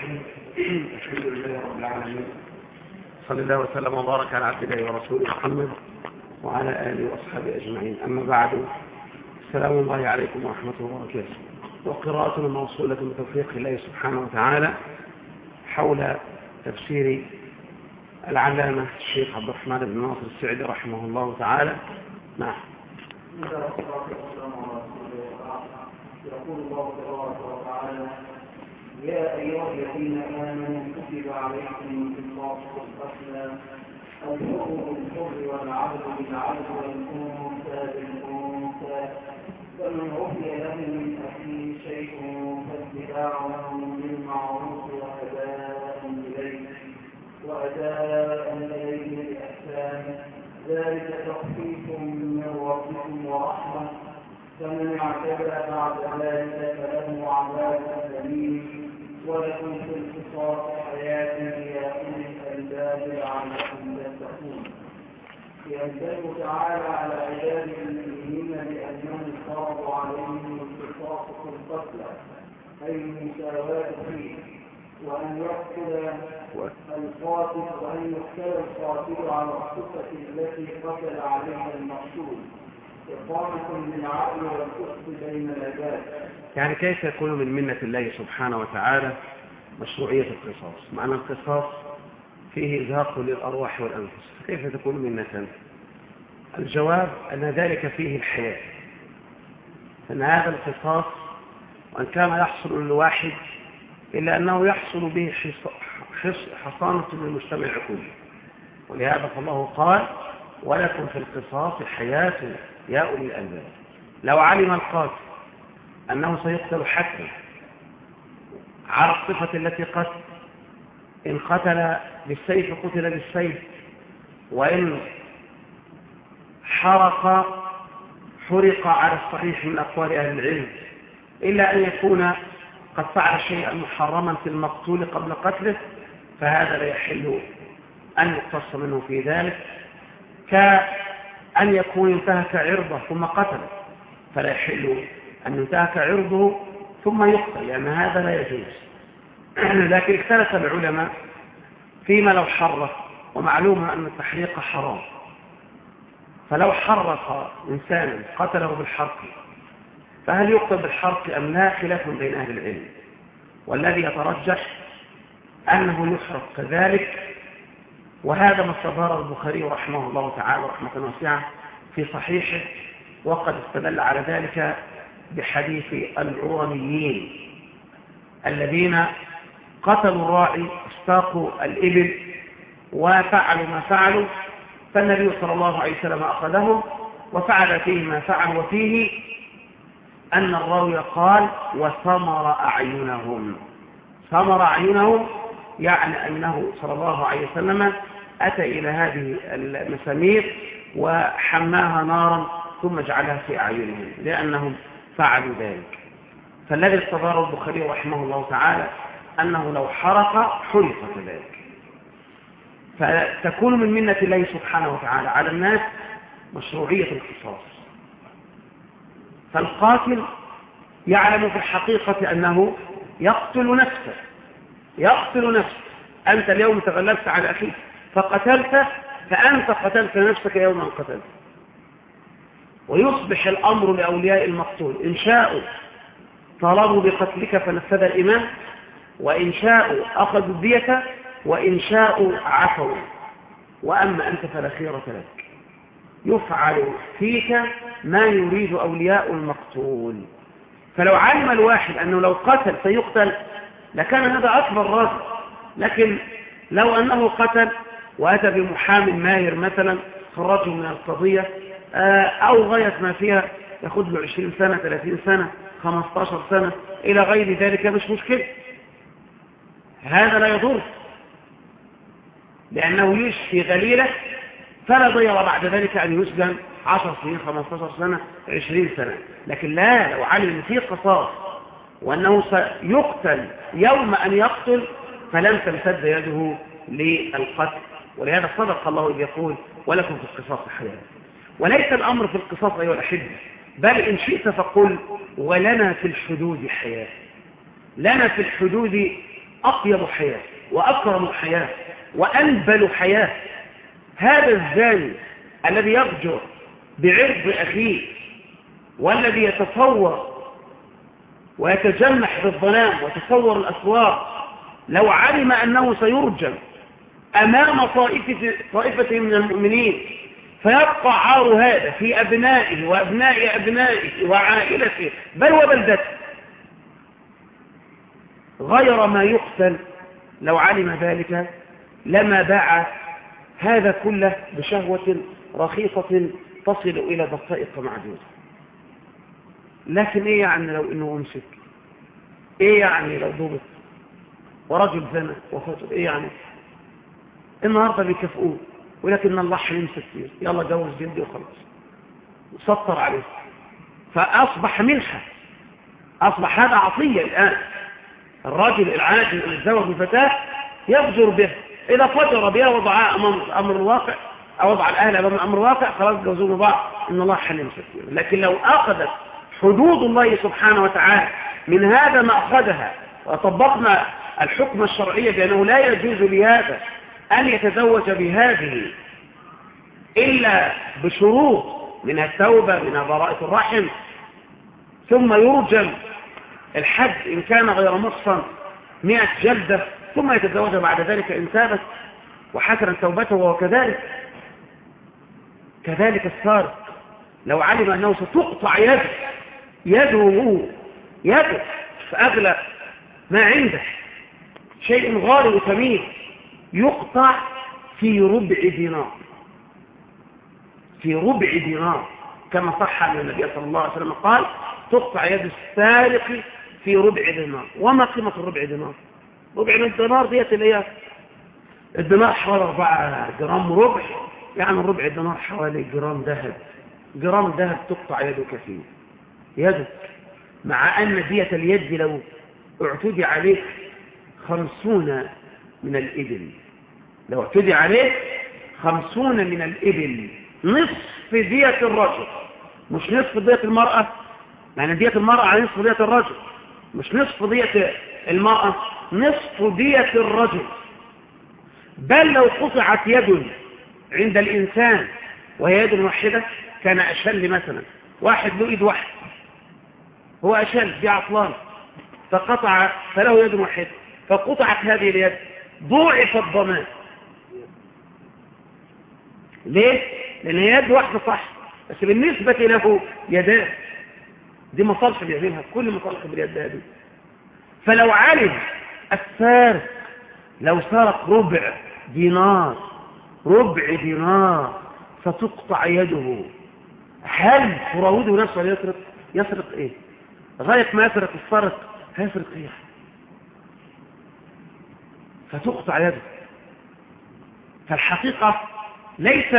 الحمد لله رب العالمين. صلى الله وسلم وبارك على عبده ورسوله محمد وعلى آله وأصحابه أجمعين. أما بعد السلام الله عليكم ورحمة الله وبركاته. وقراءتنا موصولة بتوفيق الله سبحانه وتعالى حول تفسير العلامة الشيخ عبد الرحمن بن ناصر السعدي رحمه الله تعالى. نعم. يقول الله تبارك وتعالى يا أيها الذين آمنوا كتب عليكم القصاص والقتلى الحر بالحر والعبد بالعبد والأنثى بالأنثى فمن عفي له من أخيه شيء فاتباع بالمعروف وأداء إليه وأداء إليه بإحسان. ذلك تخفيف من ربكم ورحمة. فمن اعتدى بعد ذلك فله عذاب أليم. ولكم في القصاص حياة يا أولي الألباب لعلكم تتقون. ينبغي تعالى على عباده المؤمنين بأنهم فرضوا عليهم القصاص في القتلى أي المساواة فيه وأن يقتل القاتل وأن يقتل القاتل على الصفة التي قتل عليها المقتول. يعني كيف يكون من منة الله سبحانه وتعالى مشروعية القصاص؟ مع أن القصاص فيه إزهاق للأرواح والأنفس. فكيف تكون منة؟ الجواب أن ذلك فيه الحياة. أن هذا القصاص وأن كان يحصل للواحد إلا أنه يحصل به حصانة للمجتمع كله. ولهذا فالله قال ولكم في القصاص حياة يا أولي الألباب. لو علم القاتل أنه سيقتل حتما على الصفة التي قتل إن قتل بالسيف قتل بالسيف وإن حرق حرق على الصحيح من أقوال أهل العلم إلا أن يكون قد فعل شيئا محرما في المقتول قبل قتله فهذا لا يحل أن يقتص منه في ذلك. كأن يكون انتهك عرضه ثم قتله. فلا يحل أن ينتهك عرضه ثم يقتل لأن هذا لا يجوز. لكن اختلف العلماء فيما لو حرق ومعلوم أن التحريق حرام. فلو حرق إنسانا قتله بالحرق فهل يقتل بالحرق أم لا؟ خلاف بين أهل العلم. والذي يترجح أنه يحرق كذلك وهذا ما استظهر البخاري رحمه الله تعالى رحمة واسعة في صحيحه وقد استدل على ذلك بحديث العرانيين الذين قتلوا الراعي استاقوا الإبل وفعلوا ما فعلوا فالنبي صلى الله عليه وسلم أخذهم وفعل فيه ما فعل وفيه أن الراوي قال وثمر أعينهم. ثمر أعينهم يعني أنه صلى الله عليه وسلم أتى إلى هذه المسامير وحماها نارا ثم جعلها في أعينهم لأنهم فعلوا ذلك. فالذي استظهر البخاري رحمه الله تعالى أنه لو حرق حرق كذلك فتكون من منة الله سبحانه وتعالى على الناس مشروعية القصاص. فالقاتل يعلم في الحقيقة أنه يقتل نفسه. يقتل نفسه أنت اليوم تغلبت على أخيك. فقتلت فأنت قتلت نفسك يوما قتلت. ويصبح الأمر لأولياء المقتول. إن شاءوا طلبوا بقتلك فنفذ الإمام وإن شاءوا أخذوا الدية. وإن شاءوا عفوا. وأما أنت فلا خيرة لك. يفعل فيك ما يريد أولياء المقتول. فلو علم الواحد أنه لو قتل سيقتل لكان هذا أكبر راجل لكن لو أنه قتل وأتى بمحام ماهر مثلا خرجه من القضية أو غاية ما فيها ياخد له 20 سنة 30 سنة 15 سنة إلى غير ذلك مش مشكلة. هذا لا يضر. لأنه يشفي غليلة فلا ضير بعد ذلك أن يسجن 10 سنين 15 سنة 20 سنة. لكن لا لو علم فيه قصاص. وأنه سيقتل يوم أن يقتل فلم تمتد يده للقتل. ولهذا صدق الله إذ يقول ولكم في القصاص حياة. وليس الأمر في القصاص أيها الأحبة بل إن شئت فقل ولنا في الحدود حياة. لنا في الحدود أطيب حياة وأكرم حياة وأنبل حياة. هذا الزاني الذي يفجر بعرض أخيه والذي يتصور ويتجمح بالظلام ويتصور الأسواق لو علم أنه سيرجم أمام طائفة, طائفة من المؤمنين فيبقى عار هذا في أبنائه وأبناء أبنائه وعائلته بل وبلدته. غير ما يقتل لو علم ذلك لما باع هذا كله بشهوة رخيصة تصل إلى دقائق معدودة. لكن إيه يعني لو إنه أمسك؟ إيه يعني لو ضبط؟ ورجل زنى وفجر إيه يعني؟ النهاردة بيكافئوه ولكن الله حليم كتير يلا جوز جلدي وخلاص. وسطر عليه. فأصبح منحة أصبح هذا عطية الآن. الرجل العاجل اللي تزوج بفتاة يفجر به. إذا فجر بها وضعها أمام أمر الواقع أو وضع الأهل أمام أمر الواقع خلاص جوزوا بعض إن الله كثير لكن لو أخذت حدود الله سبحانه وتعالى. من هذا ما أخذها وطبقنا الحكم الشرعي بأنه لا يجوز لهذا أن يتزوج بهذه إلا بشروط من التوبة من براءة الرحم. ثم يرجم الحد إن كان غير محصن مئة جلدة ثم يتزوج بعد ذلك إن ثابت وحسن توبته وهو كذلك كذلك السارق لو علم أنه ستقطع يده يده يده فأغلى ما عنده. شيء غالي وثمين يقطع في ربع دينار. في ربع دينار كما صح أن النبي صلى الله عليه وسلم قال تقطع يد السارق في ربع دينار. وما قيمة الربع دينار؟ ربع من الدينار ديت اللي هي الدينار حوالي 4 جرام ربع. يعني الربع دينار حوالي جرام ذهب. جرام ذهب تقطع يدك فيه يدك مع أن دية اليد لو اعتدي عليك خمسون من الإبل. لو اعتدي عليك خمسون من الإبل. نصف دية الرجل. مش نصف دية المرأة؟ يعني دية المرأة نصف دية الرجل. مش نصف دية المرأة نصف دية الرجل. بل لو قطعت يد عند الإنسان وهي يد واحدة كان أشل مثلا. واحد له إيد واحد هو أشل بعطلان فقطع فله يد واحدة فقطعت هذه اليد ضوعف الضمان. ليه؟ لأن يد واحدة صح بس بالنسبة له يدان. دي مصالح بيعملها كل مصالح باليد هذه فلو علم السارق لو سرق ربع دينار ربع دينار فتقطع يده. هل تراوده نفسه يسرق؟ يسرق إيه؟ غاية ما يسرق السرق هيسرق إيه؟ فتقطع يده فالحقيقة ليس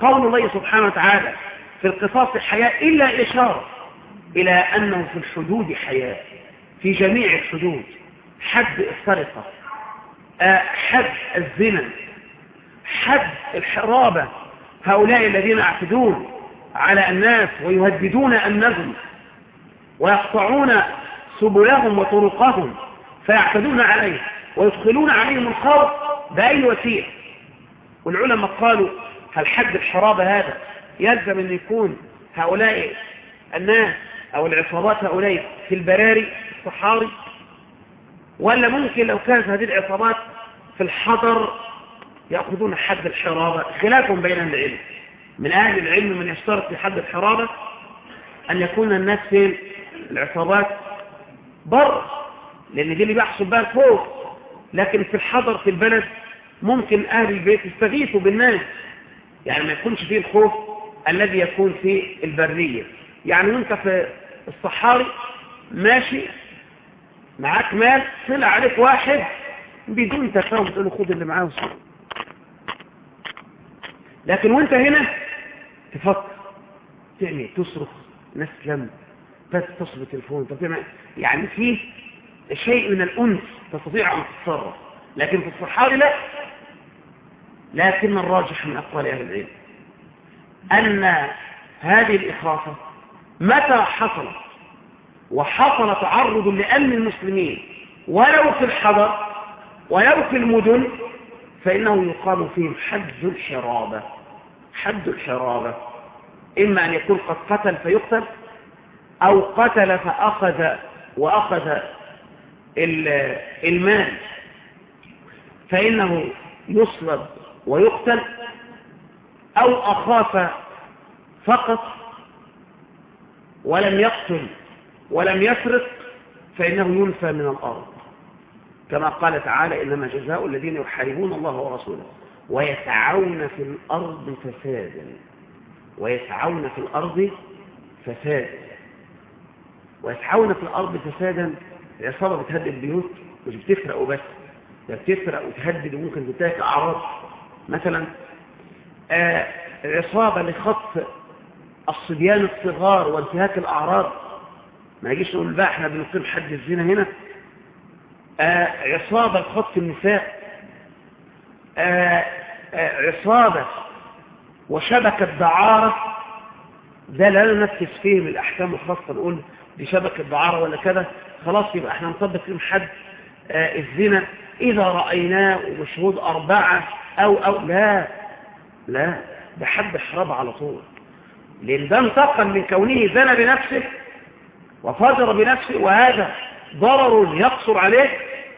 قول الله سبحانه وتعالى في القصاص حياة إلا إشارة إلى أنه في الحدود حياة في جميع الحدود. حد السرقة حد الزنا حد الحرابة. هؤلاء الذين يعتدون على الناس ويهددون النظم. ويقطعون سبلهم وطرقهم فيعتدون عليه ويدخلون عليهم الخوف بأي وسيلة والعلماء قالوا هل حد الحرابة هذا يلزم أن يكون هؤلاء الناس أو العصابات هؤلاء في البراري الصحاري؟ ولا ممكن لو كانت هذه العصابات في الحضر يأخذون حد الحرابة؟ خلاف بين العلم. من أهل العلم من يشترط في حد الحرابة أن يكون الناس في العصابات بر لأن دي اللي بيحصل بها الخوف لكن في الحضر في البلد ممكن أهل البيت يستغيثوا بالناس. يعني ما يكونش فيه الخوف الذي يكون في البرية. يعني وانت في الصحاري ماشي معاك مال طلع عليك واحد بدون تفاهم تقول له خد اللي معاه وصل لكن وانت هنا تفكر تعمل تصرخ لم تتصل بالتليفون يعني فيه شيء من الأنس تستطيع أن تتصرف لكن في الصحاري لا. لكن الراجح من أقوال أهل العلم أن هذه الإخافة متى حصلت؟ وحصل تعرض لأمن المسلمين ولو في الحضر ولو في المدن فإنه يقام فيهم حد الحرابة. حد الحرابة. إما أن يكون قد قتل فيقتل أو قتل فأخذ وأخذ المال. فإنه يصلب ويقتل أو أخاف فقط ولم يقتل ولم يسرق فإنه ينفى من الأرض. كما قال تعالى إنما جزاء الذين يحاربون الله ورسوله ويسعون في الأرض فسادا. ويسعون في الأرض فسادا. ويسعون في الأرض فسادا. العصابة بتهدد البيوت مش بتسرق وبس ده بتسرق وتهدد وممكن تنتهك أعراض. مثلا آه عصابة لخطف الصبيان الصغار وانتهاك الأعراض. ما يجيش نقول بقى إحنا بنقيم حد الزنا هنا. آه عصابة لخطف النساء. آه آه عصابة وشبكة دعارة ده لا ننفذ فيه من الأحكام الخاصة نقول دي شبكة دعارة ولا كذا خلاص يبقى إحنا نطبق لهم حد آه الزنا. إذا رأيناه ومشهود أربعة أو أو لا لا ده حد حراب على طول. لأن ده انتقل من كونه زنى بنفسه وفجر بنفسه وهذا ضرر يقصر عليه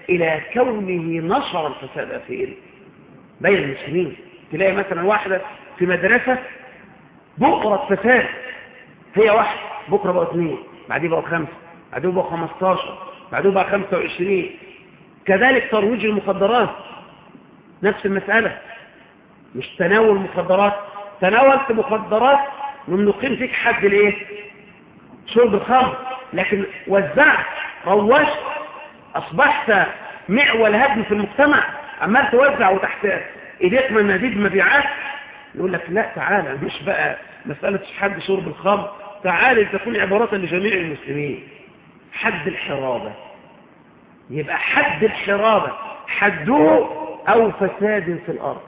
إلى كونه نشر الفساد فيه. بين المسلمين تلاقي مثلا واحدة في مدرسة بكرة فساد هي واحدة بكرة بقى اثنين. بعدين بقى خمسة بعدين بقى خمستاشر بعدين بقى خمسة وعشرين. كذلك ترويج المخدرات. نفس المسألة. مش تناول مخدرات. تناولت مخدرات نقيم فيك حد الايه شرب الخمر لكن وزعت روشت أصبحت معول هدم في المجتمع. عمال توزع وتحت إيديك مناديب مبيعات. يقول لك لا تعالى مش بقى مسألة حد شرب الخمر. تعالى تكون عبارة لجميع المسلمين. حد الحرابة. يبقى حد الحرابة. حده أو فساد في الأرض.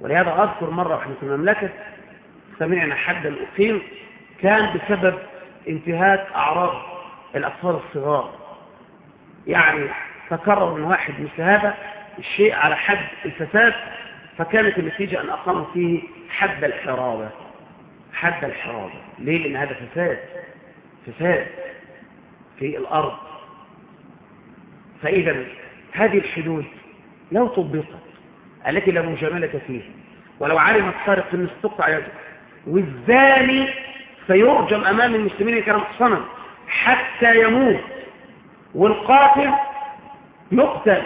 ولهذا أذكر مرة وإحنا في المملكة سمعنا حدا أقيم كان بسبب انتهاك أعراض الأطفال الصغار. يعني تكرر من واحد مثل هذا الشيء على حد الفساد فكانت النتيجة أن أقاموا فيه حد الحرابة. حد الحرابة ليه؟ لأن هذا فساد. فساد في الأرض. فإذا هذه الحدود لو طبقت التي لا مجاملة فيها ولو علم السارق أن استقطع يده والزاني سيرجم أمام المسلمين كان محصنا حتى يموت والقاتل يقتل.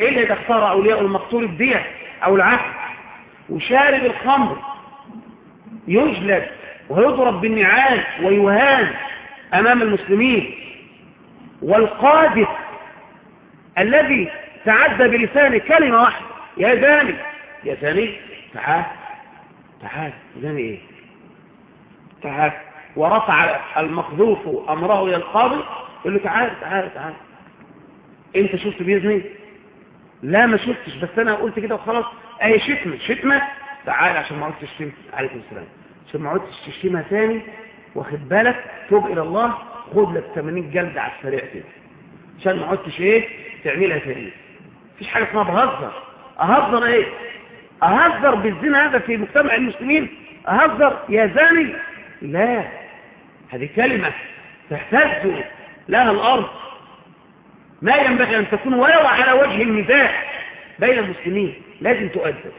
إلا إذا اختار أولياء المقتول الدية أو العقل وشارب الخمر. يجلد ويضرب بالنعال ويهان أمام المسلمين. والقاذف الذي تعدى بلسانه كلمة واحدة يا زاني يا زاني تعال تعال زاني إيه؟ تعال. ورفع المقذوف أمره إلى القاضي يقول له تعال تعال تعال. أنت شفت بيزني لا ما شفتش بس أنا قلت كده وخلاص. اهي شتمه شتمة تعال عشان ما عدتش تشتم عليكم السلام. عشان ما عدتش تشتمها ثاني واخد بالك؟ توب إلى الله. خد لك 80 جلد على السريع كده. عشان ما عدتش إيه؟ تعملها ثاني مفيش حاجة اسمها بهزر. أهزر إيه؟ أهزر بالزنا هذا في مجتمع المسلمين. أهزر يا زاني. لا. هذه كلمة تهتز لها الأرض. ما ينبغي أن تكون ولو على وجه المزاح بين المسلمين. لازم تؤدب.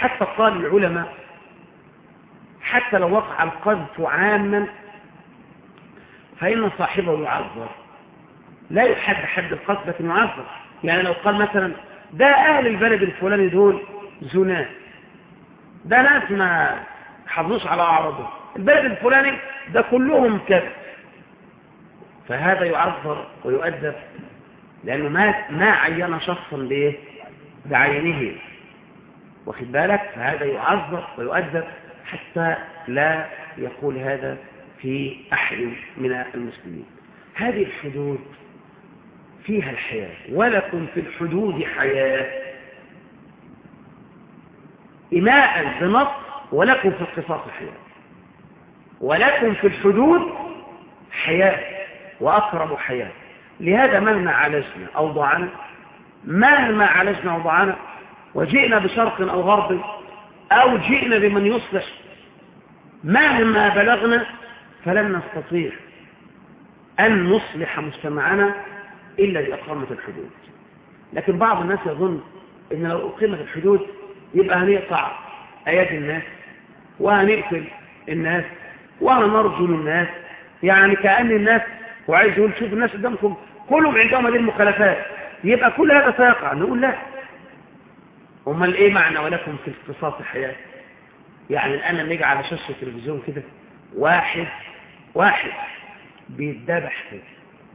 حتى قال العلماء حتى لو وقع القذف عاما فإن صاحبه يعذر. لا يحد حد القذف لكن يعذر يعني لو قال مثلا ده أهل البلد الفلاني دول زناة. ده ناس ما حافظوش على أعراضهم. البلد الفلاني ده كلهم كذا فهذا يعذر ويؤدب لأنه ما عين شخصا بعينه. واخد بالك؟ فهذا يعذر ويؤدب حتى لا يقول هذا في أحد من المسلمين. هذه الحدود فيها الحياة. ولكم في الحدود حياة. إماء بنص ولكم في القصاص حياة. ولكم في الحدود حياة وأقرب حياة. لهذا مهما عالجنا أوضاعنا مهما عالجنا أوضاعنا وجئنا بشرق أو غرب أو جئنا بمن يصلح. مهما بلغنا فلن نستطيع أن نصلح مجتمعنا إلا بإقامة الحدود. لكن بعض الناس يظن أن لو أقيمت الحدود يبقى هنقطع أيادي الناس وهنقتل الناس وهنرجل الناس. يعني كأن الناس وعايز يقول شوف الناس قدامكم كلهم عندهم هذه المخالفات. يبقى كل هذا سيقع. نقول لا. أمال إيه معنى ولكم في اختصاص الحياة يعني الآن لما يجي على شاشة التلفزيون كده واحد واحد بيتذبح كده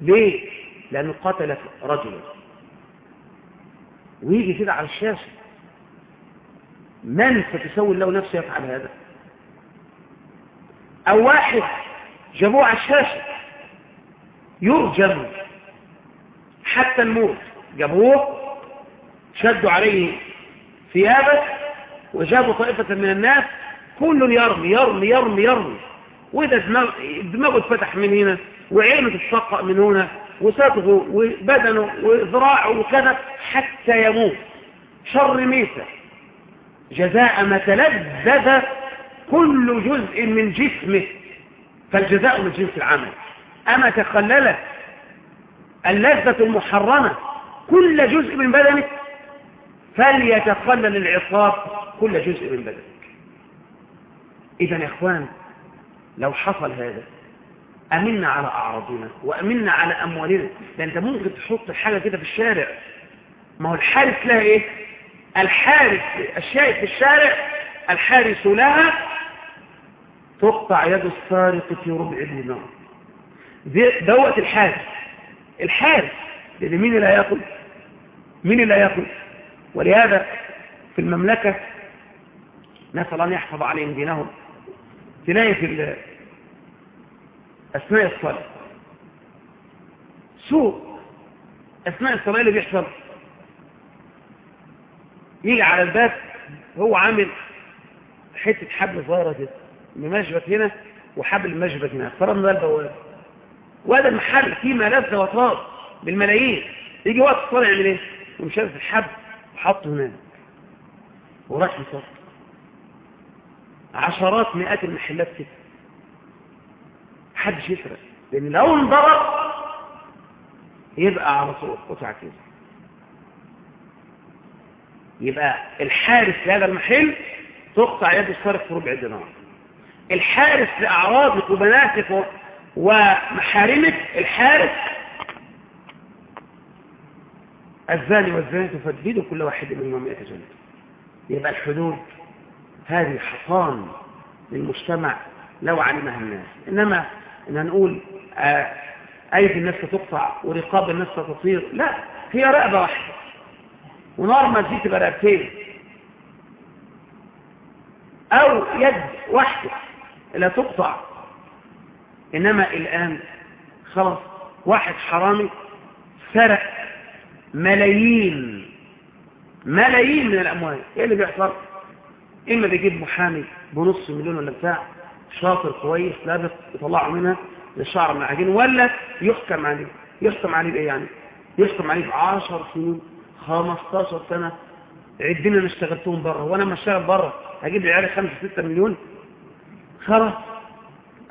ليه؟ لأنه قتل رجلا. ويجي كده على الشاشة. من ستسوي له نفسه يفعل هذا؟ أو واحد جابوه على الشاشة. يرجم. حتى الموت. جابوه شدوا عليه ثيابه وجابوا طائفة من الناس كل يرمي يرمي يرمي يرمي. وإذا دماغه اتفتح من هنا وعينه تتشقق من هنا وصدغه وبدنه وذراعه وكذا حتى يموت. شر ميتة جزاء ما تلذذ كل جزء من جسمه. فالجزاء من جنس العمل. أما تخللت اللذة المحرمة كل جزء من بدنك فليتخلل العقاب كل جزء من بدنك. إذا يا إخوان لو حصل هذا أمنا على أعراضنا وأمنا على أموالنا. لأن أنت ممكن تحط حاجة كده في الشارع. ما هو الحارس لها إيه؟ الحارس الشيء في الشارع الحارس لها تقطع يد السارق في ربع دينار. دوت الحارس. الحارس لأن مين اللي هياكل؟ مين اللي هياكل؟ ولهذا في المملكة نسأل أن يحفظ عليهم دينهم. في أثناء الصلاة. سوء أثناء الصلاة اللي بيحصل. يجي على الباب هو عامل حتة حبل صغيرة كده ممشبك هنا وحبل مشبك هنا. فرضنا ده البواب. وهذا المحل فيه ملذ وطاب بالملايين. يجي وقت الصلاة يعمل إيه؟ ومشارف الحبل. وحطه هناك. وراح يصلي عشرات مئات المحلات كده. محدش يسرق لأن لو انضرب يبقى على طول قطع كده. يبقى الحارس لهذا المحل تقطع يد السارق في ربع دينار. الحارس لأعراضك وبناتك ومحارمك الحارس الزاني والزانية تفدد كل واحد منهما مئة جنة يبقى الحدود هذه حصان للمجتمع لو علمها الناس. إنما إن نقول آه أيدي الناس ستقطع ورقاب الناس ستطير لا هي رقبة واحدة. ونورمال دي تبقى رقبتين. أو يد واحدة لا تقطع. إنما الآن خلاص واحد حرامي سرق ملايين ملايين من الأموال. إيه اللي بيحصل؟ إما بيجيب محامي بنص مليون ولا بتاع شاطر كويس لابق يطلعه منها للشعر من العجين ولا يحكم عليه. يحكم عليه بإيه يعني؟ يحكم عليه بعشر سنين 15 سنة. عدنا أنا اشتغلتهم بره وأنا ما أشتغل بره هجيب لي عيالي 5 6 مليون. خلاص.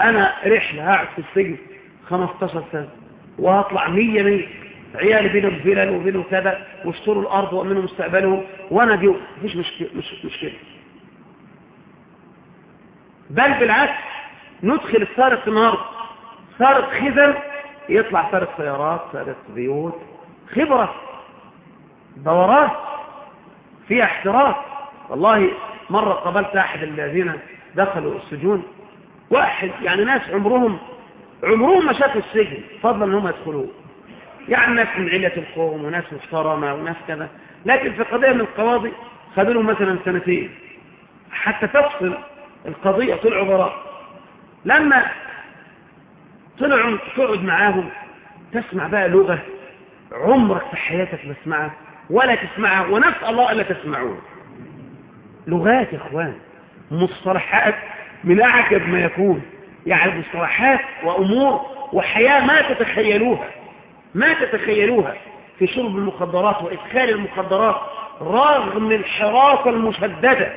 أنا رحلة هقعد في السجن 15 سنة وهطلع 100 100 عيالي بينهم فلل وبينهم كذا واشتروا الأرض وأمنوا مستقبلهم. وأنا دي مفيش مشكلة مش مشكلة. بل بالعكس ندخل السارق النهارده. سارق خزن يطلع سارق سيارات سارق بيوت. خبرة. دورات. فيها احتراف. والله مرة قابلت أحد الذين دخلوا السجون. واحد يعني ناس عمرهم عمرهم ما شافوا السجن فضلا إنهم يدخلوه. يعني ناس من علة القوم وناس محترمة وناس كذا. لكن في قضية من القواضي خدوا لهم مثلا سنتين. حتى تفصل القضية طلعوا براء لما طلعوا تقعد معاهم تسمع بقى لغة عمرك في حياتك ما تسمعها ولا تسمعها ونسأل الله ألا تسمعوها. لغات يا إخوان مصطلحات من أعجب ما يكون. يعني مصطلحات وأمور وحياة ما تتخيلوها. ما تتخيلوها في شرب المخدرات وإدخال المخدرات رغم الحراسة المشددة.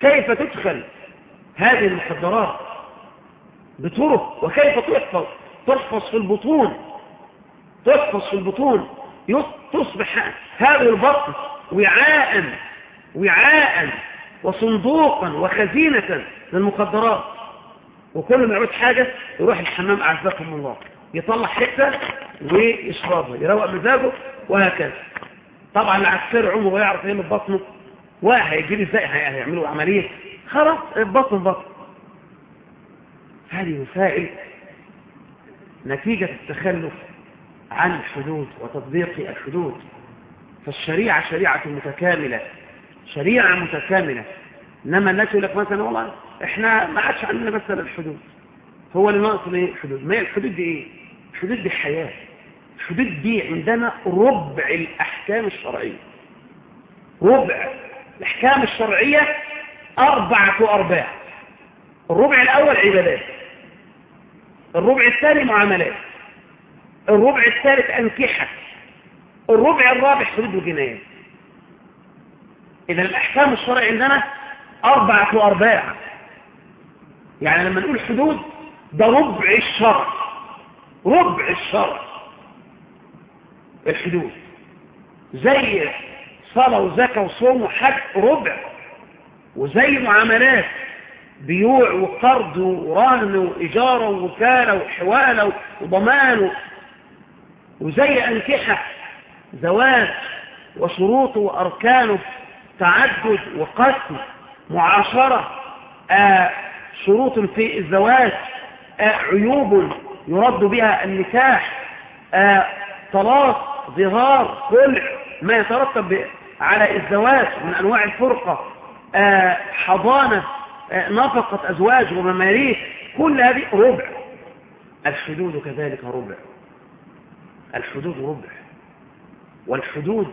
كيف تدخل هذه المخدرات بطرق وكيف تحفظ؟ تحفظ في البطون. تحفظ في البطون. تصبح هذه البطن وعاء وعاء وصندوقا وخزينة للمخدرات. وكل ما يعود حاجة يروح الحمام أعزكم الله. يطلع حتة ويشربها يروق مزاجه وهكذا. طبعا العسكري عمره يعرف إيه من بطنه وهيجي إزاي هيعملوا عملية. خلاص البطن بطن. هذه مسائل نتيجة التخلف عن الحدود وتطبيق الحدود. فالشريعة شريعة متكاملة شريعة متكاملة. إنما الناس يقول لك مثلا والله إحنا ما عادش عندنا مثلا الحدود. هو اللي ناقص إيه الحدود ما هي الحدود دي إيه؟ الحدود دي حياة. الحدود دي عندنا ربع الأحكام الشرعية. ربع الأحكام الشرعية أربعة أرباع. الربع الأول عبادات. الربع الثاني معاملات. الربع الثالث أنكحة. الربع الرابع حدود وجنايات إذا الأحكام الشرعية عندنا أربعة أرباع. يعني لما نقول حدود ده ربع الشرع. ربع الشرع. الحدود. زي صلاة وزكاة وصوم وحج ربع. وزي معاملات بيوع وقرض ورهن وإجارة ووكالة وحوالة وضمان وزي أنكحة زواج وشروطه وأركانه تعدد وقسم معاشرة آه شروط في الزواج آه عيوب يرد بها النكاح آه طلاق ظهار كل ما يترتب على الزواج من أنواع الفرقة آه حضانة آه نفقة أزواج ومماريك كل هذه ربع. الحدود كذلك ربع. الحدود ربع. والحدود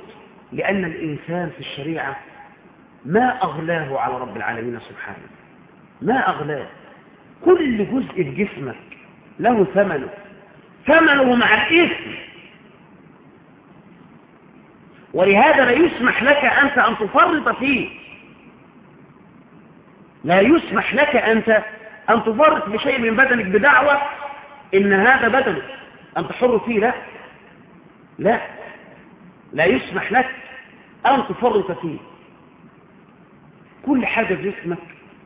لأن الإنسان في الشريعة ما أغلاه على رب العالمين سبحانه. ما أغلاه. كل جزء في جسمك له ثمنه. ثمنه مع الإثم. ولهذا لا يسمح لك أنت أن تفرط فيه. لا يسمح لك أنت أن تفرط بشيء من بدنك بدعوة إن هذا بدنك أنت حر فيه. لا. لا. لا يسمح لك أن تفرط فيه. كل حاجة في جسمك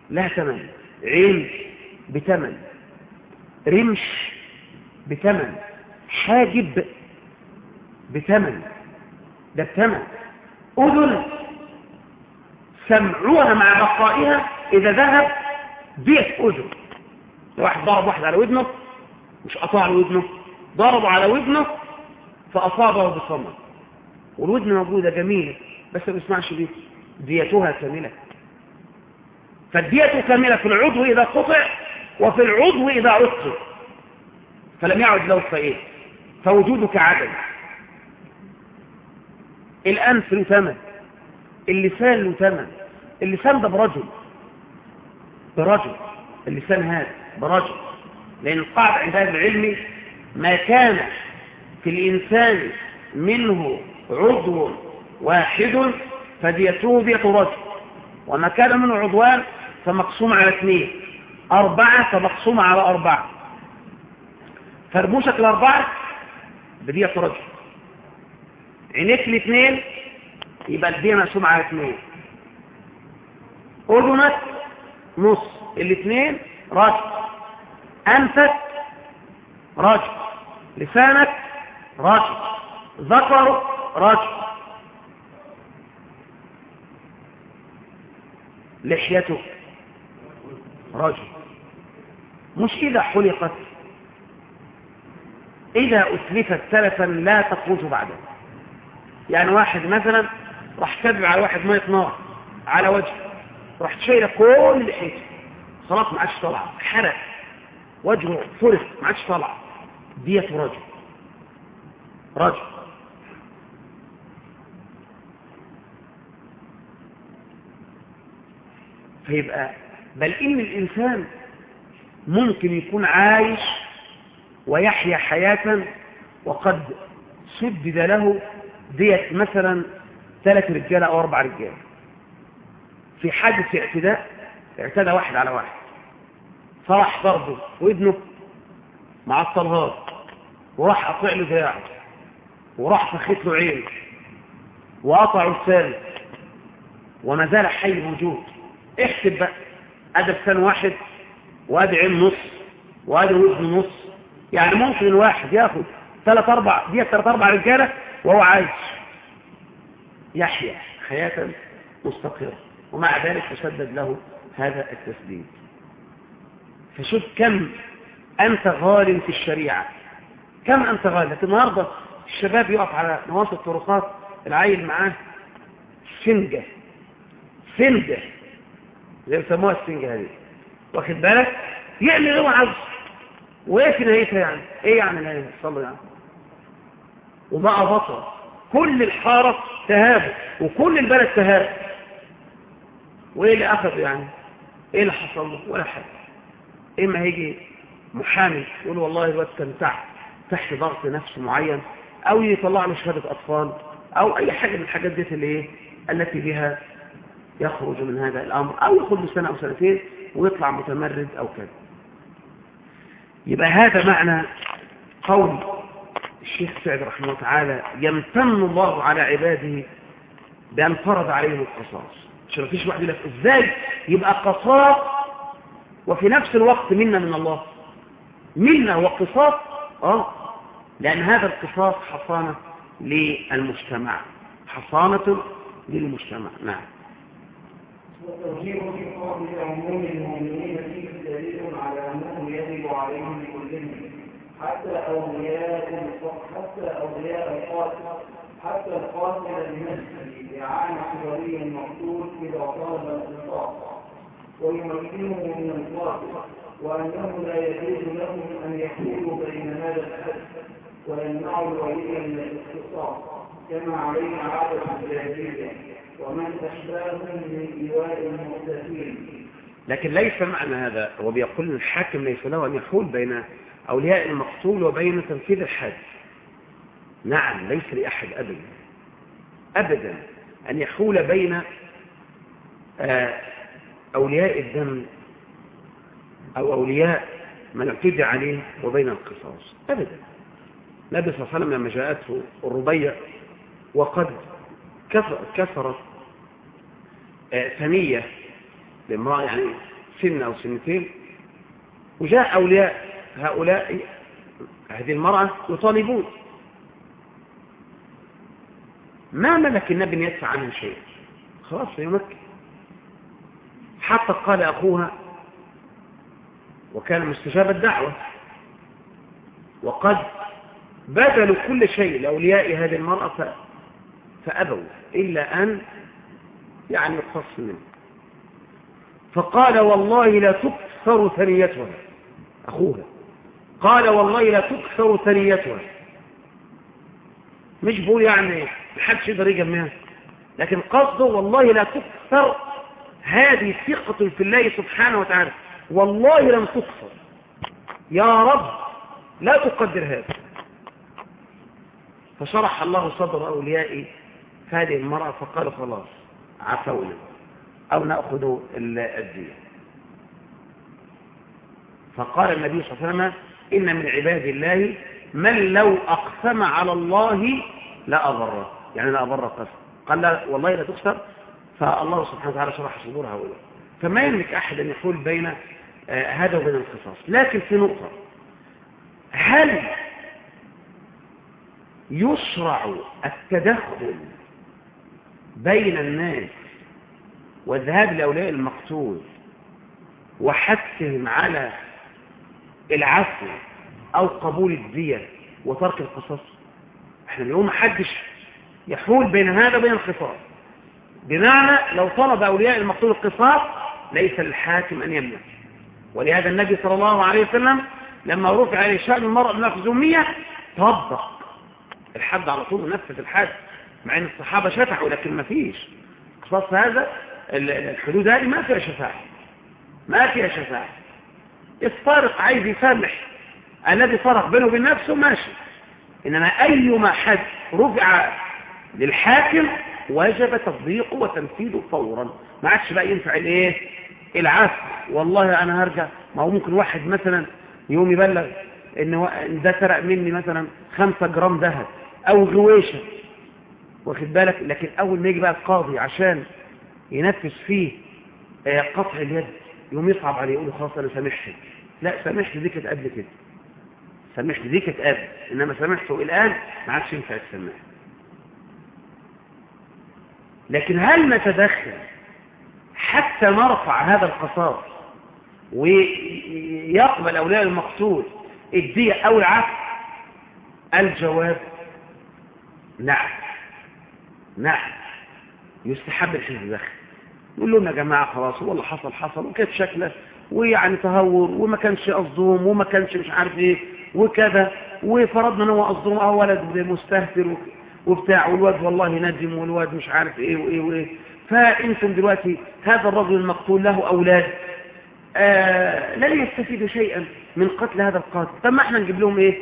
لها ثمن. عين بثمن. رمش بثمن. حاجب بثمن. ده بثمن أذن سمعوها مع بقائها إذا ذهب بيت أذن. واحد ضرب واحد على ودنه مش قطع له ودنه. ضربه على ودنه فأصابه بصمت. والودن موجودة جميلة بس ما بيسمعش بيه. ديتها كاملة. فالدية كاملة في العضو إذا قطع وفي العضو إذا عطل. فلم يعد له فإيه. فوجودك عدم. الأنف له ثمن اللسان له ثمن اللسان ده برجل برجل اللسان هذا برجل. لأن القاعدة عند هذا العلم ما كان في الإنسان منه عضو واحد فديته دية رجل. وما كان منه عضوان فمقسوم على اثنين أربعة فمقسوم على أربعة. فرموشك الأربعة بدية رجل. عينيك الاثنين يبقى الدية مقسوم على اثنين أذنك نص الاثنين رجل. أنفك رجل. لسانك رجل. ذكر رجل. لحيته رجل. مش إذا حلقت. إذا أتلفت تلفا لا تخرج بعده. يعني واحد مثلا راح كذب على واحد مية نار على وجهه راح شايله كل لحيته صلاة ما عادش طالعه حرق. وجهه فرق. ما عادش طالعه ديت رجل. رجل. فيبقى بل إن الإنسان ممكن يكون عايش ويحيا حياة وقد سدد له دية مثلا ثلاث رجالة أو أربع رجالة في حادث اعتداء اعتدى واحد على واحد. فراح ضربه وابنه مع الطلهات وراح قطع له ذراعه وراح فخت له عينه. وقطع لسانه وما زال حي موجود. احسب بقى. ادي لسان واحد وأدي عين نص وأدي وزن نص. يعني ممكن الواحد ياخد ثلاث أربع دي ثلاث أربع رجالة وهو عايش يحيا حياة مستقرة ومع ذلك تسدد له هذا التسديد. فشوف كم أنت غال في الشريعة. كم أنت غال؟ لكن النهاردة الشباب يقف على نواصي الطرقات العيل معاه سنجة سنجة زي يسموها السنجة هذه. واخد بالك؟ يعمل إيه عاوز. وايه في نهايتها يعني. إيه يعني نهايتها صلوا يعني وبقى بطل كل الحارة تهاب وكل البلد تهاب. وإيه اللي أخذه يعني؟ إيه اللي حصل له؟ ولا حاجة. اما هيجي محامي يقول والله الواد كان تحت تحت ضغط نفس معين أو يطلع له شهادة أطفال أو أي حاجة من الحاجات دي اللي إيه؟ التي بها يخرج من هذا الأمر أو له سنه أو سنتين ويطلع متمرد أو كذا. يبقى هذا معنى قول الشيخ سعد رحمه الله تعالى يمتن الله على عباده بأن فرض عليهم القصاص. عشان مفيش واحد يقول لك إزاي يبقى قصاص وفي نفس الوقت منا من الله؟ منا وقصاص آه. لأن هذا القصاص حصانة للمجتمع. حصانة للمجتمع. نعم. والتوجيه في قول عموم المؤمنين فيه دليل على أنه يجب عليهم حتى أولياء حتى أولياء القاتل حتى القاتل بنفسه إعانة ولي المقتول إذا طلب القصاص ويمكنه من القاتل وأنه لا يجوز لهم أن يحولوا بين هذا الحد ويمنعوا الولي من الاختصاص كما عليه عادة الجاهلية. ومن أشباههم من إيواء المختفين لكن ليس معنى هذا هو بيقول الحاكم ليس له أن يحول بين أولياء المقتول وبين تنفيذ الحد نعم ليس لأحد أبدا. أبدا أن يحول بين أولياء الدم أو أولياء من اعتدى عليه وبين القصاص. أبدا. النبي صلى الله عليه وسلم لما جاءته الربيع وقد كسرت ثنية لامرأة يعني سن أو سنتين وجاء أولياء هؤلاء هذه المرأة يطالبون. ما ملك النبي أن يدفع عنها شيء؟ خلاص يمكن. حتى قال أخوها وكان مستجاب الدعوة وقد بذلوا كل شيء لأولياء هذه المرأة فأبوا إلا أن يعني يقتص منه. فقال والله لا تكثر ثنيتها أخوها. قال والله لا تكثر ثنيتها مش بقول يعني محدش يقدر يجمعها لكن قصده والله لا تكثر هذه ثقة في الله سبحانه وتعالى. والله لم تكثر. يا رب لا تقدر هذا. فشرح الله صدر أوليائي هذه المرأة فقال خلاص عفونا أو نأخذ الدية فقال النبي صلى الله عليه وسلم إن من عباد الله من لو أقسم على الله لا أضره. يعني لا أضر قسم. قال لا والله لا تكسر فالله سبحانه وتعالى شرح صدور هؤلاء. فما يملك أحد أن يحول بين هذا وبين القصاص. لكن في نقطة. هل يشرع التدخل بين الناس والذهاب لأولياء المقتول وحثهم على العفو أو قبول الدية وترك القصاص. إحنا اليوم محدش يحول بين هذا وبين القصاص. بمعنى لو طلب أولياء المقتول القصاص ليس للحاكم أن يمنع. ولهذا النبي صلى الله عليه وسلم لما رفع عليه شأن المرأة المخزومية طبق. الحد على طول نفذ الحد مع إن الصحابة شفعوا لكن ما فيش. قصاص هذا الحدود هذه ما فيها شفاعة. ما فيها شفاعة. السارق عايز يسامح الذي فرق بينه وبين نفسه ماشي. إنما أيما حد رفع للحاكم وجب تطبيقه وتنفيذه فورا. ما عادش بقى ينفع الإيه؟ العفو. والله أنا هرجع. ما هو ممكن واحد مثلا يوم يبلغ إن ده سرق مني مثلا خمسة جرام ذهب أو غويشة. واخد بالك؟ لكن أول ما يجي بقى القاضي عشان ينفذ فيه آه، قطع اليد يوم يصعب عليه يقول خلاص أنا سامحت. لا سامحت دي كانت قبل كده. سامحت دي كانت قبل انما سامحته الآن ما عادش ينفع تسامحه لكن هل نتدخل حتى نرفع هذا القصاص ويقبل أولياء المقصود الدية أو العفو؟ الجواب نعم. نعم. يستحب الحزب نقول لهم يا جماعة خلاص هو اللي حصل حصل وكانت شكلة ويعني تهور وما كانش قصدهم وما كانش مش عارف إيه وكذا وفرضنا إن هو قصدهم آه ولد مستهتر وبتاع والواد والله ندم والواد مش عارف إيه وإيه وإيه. فأنتم دلوقتي هذا الرجل المقتول له أولاد آه لن يستفيدوا شيئا من قتل هذا القاتل. طب ما إحنا نجيب لهم إيه؟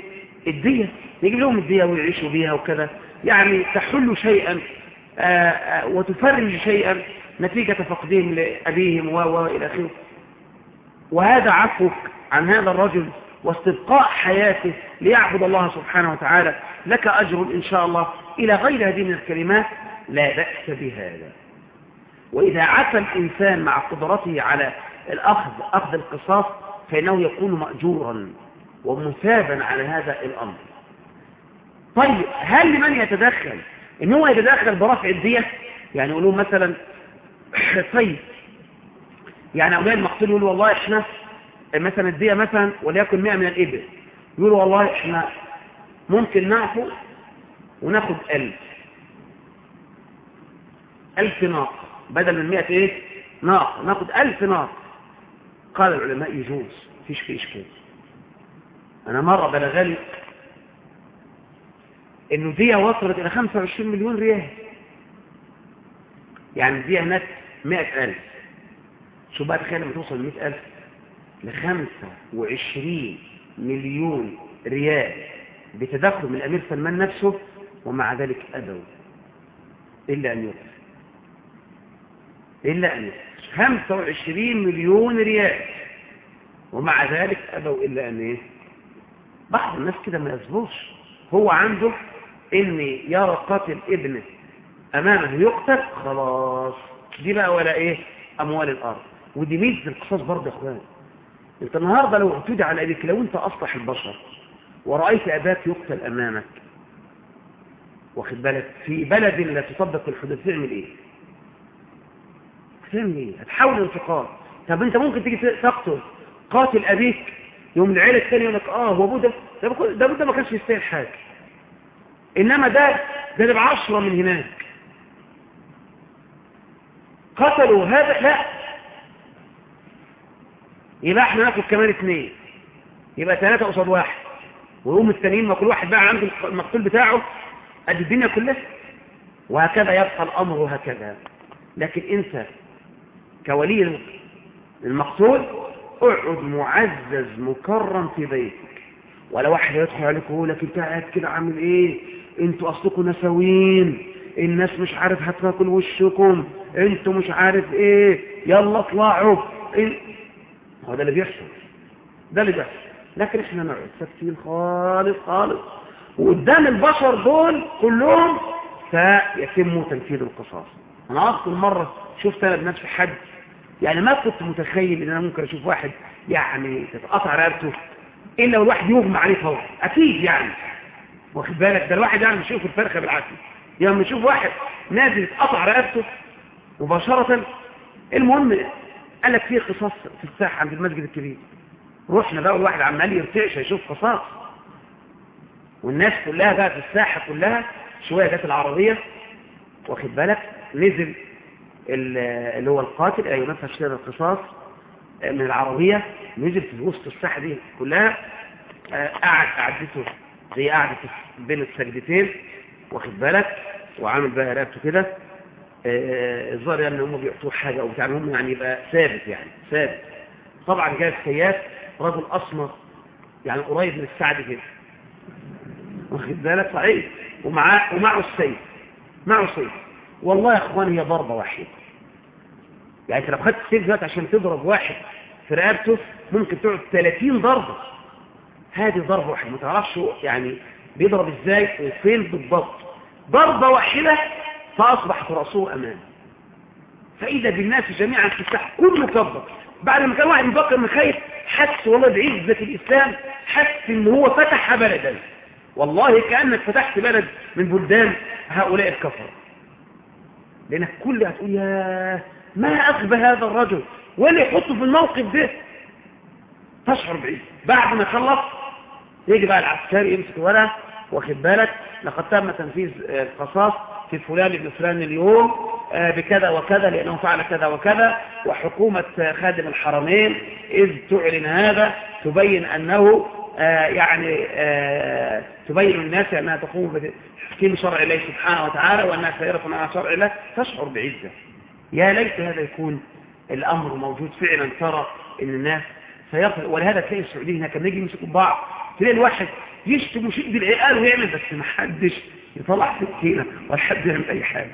الدية. نجيب لهم الدية ويعيشوا بيها وكذا. يعني تحل شيئا آه آه وتفرج شيئا. نتيجة فقدهم لأبيهم و إلى آخره. وهذا عفوك عن هذا الرجل واستبقاء حياته ليعبد الله سبحانه وتعالى لك أجر إن شاء الله. إلى غير هذه من الكلمات لا بأس بهذا. وإذا عفى الإنسان مع قدرته على الأخذ أخذ القصاص فإنه يكون مأجورا ومثابا على هذا الأمر. طيب هل لمن يتدخل؟ إن هو يتدخل برفع الدية يعني يقولون مثلا طيب. يعني أولاد المقتول يقولوا والله إحنا مثلا الدية مثلا وليكن 100 من الإبل. يقولوا والله إحنا ممكن نعفو وناخد ألف. ألف ناقة. بدل من مئة إيه؟ ناقة. ناخد ألف ناقة. قال العلماء يجوز. فيش في إشكال. أنا مرة بلغالي إنه دي وصلت إلى 25 مليون ريال. يعني دي هناك 100000 شو بقى تخيل لما توصل 100000 ل 25 مليون ريال بتدخل من الأمير سلمان نفسه ومع ذلك أبوا إلا أن يقف إلا أن يقف 25 مليون ريال. ومع ذلك أبوا إلا أن إيه؟ بعض الناس كده ما يصبرش هو عنده إن يرى قاتل ابنه أمامه يقتل؟ خلاص. دي بقى ولا إيه؟ أموال الأرض. ودي ميزة القصاص برضه يا أخوان. أنت النهاردة لو اعتدي على أبيك لو أنت أصلح البشر ورأيت أباك يقتل أمامك واخد بالك؟ في بلد لا تطبق الحدود تعمل إيه؟ تعمل إيه؟ هتحاول الانتقام طب أنت ممكن تيجي تقتل قاتل أبيك يوم العيلة الثانية يقول لك آه هو بودا ده بودا ما كانش يستاهل حاجة. إنما ده ده ده بعشرة من هناك. قتلوا هذا لا. يبقى إحنا ناخد كمان اثنين. يبقى ثلاثة قصاد واحد. ويقوم التانيين ما كل واحد بقى عنده المقتول بتاعه. قد الدنيا كلها. وهكذا يبقى الأمر هكذا لكن أنت كولي المقتول اقعد معزز مكرم في بيتك. ولا واحد يدخل عليك ويقول لك انت قاعد كده عامل إيه؟ أنتوا أصلكم نسوين الناس مش عارف هتاكل وشكم. أنتوا مش عارف إيه يلا اطلعوا. إيه؟ هو ده اللي بيحصل. ده اللي بيحصل. لكن إحنا نقعد ساكتين خالص خالص. وقدام البشر دول كلهم فيتم تنفيذ القصاص. أنا اذكر مرة شفت أنا بنفسي حد. يعني ما كنت متخيل إن أنا ممكن أشوف واحد يعني تتقطع رقبته إلا والواحد يغمى عليه فورا أكيد يعني. واخد بالك؟ ده الواحد يعني بيشوف الفرخة بالعافية. يعني يشوف واحد نازل يتقطع رقبته مباشرة. المهم قال لك في قصاص في الساحة عند المسجد الكبير. رحنا بقى الواحد عمال يرتعش يشوف قصاص والناس كلها بقى في الساحة كلها شوية جت العربية. واخد بالك؟ نزل اللي هو القاتل اللي ينفذ شهر القصاص من العربية. نزل في وسط الساحة دي كلها. قعد قعدته زي قعدة بين السجدتين. واخد بالك؟ وعامل بقى رقبته كده. الظاهر يعني هم بيعطوه حاجة أو بتاع يعني يبقى ثابت يعني ثابت. طبعا جاء السياف رجل أسمر يعني قريب من السعد كده. واخد بالك؟ صحيح. ومعاه ومعه السيف. معه سيف. والله يا اخوان هي ضربة واحدة. يعني أنت لو خدت السيف دلوقتي عشان تضرب واحد في رقبته ممكن تقعد 30 ضربة. هذه ضربة واحدة. ما تعرفش يعني بيضرب إزاي وفين بالضبط. ضربة واحدة فأصبحت راسه امامه فإذا بالناس جميعا تفتح كله كبر. بعد ما كان واحد مفكر من خايف حس والله بعزة الإسلام حس إن هو فتح بلدا. والله كأنك فتحت بلد من بلدان هؤلاء الكفر لانك كل هتقول يا ما أغبى هذا الرجل؟ واللي يحطه في الموقف ده؟ تشعر بعيد بعد ما يخلص يجي بقى العسكري يمسك ورقة واخد بالك؟ لقد تم تنفيذ القصاص. في فلان ابن فلان اليوم بكذا وكذا لأنه فعل كذا وكذا وحكومة خادم الحرمين إذ تعلن هذا تبين أنه يعني تبين للناس أنها تقوم بتحكيم شرع الله سبحانه وتعالى وأنها سيرة على شرع الله تشعر بعزة. يا ليت هذا يكون الأمر موجود فعلا ترى أن الناس سيرفع ولهذا تلاقي السعوديين هناك نيجي يمسكوا بعض تلاقي الواحد يشتم ويشد العقال ويعمل بس ما حدش يطلع سكينه ولا حد يعمل أي حاجة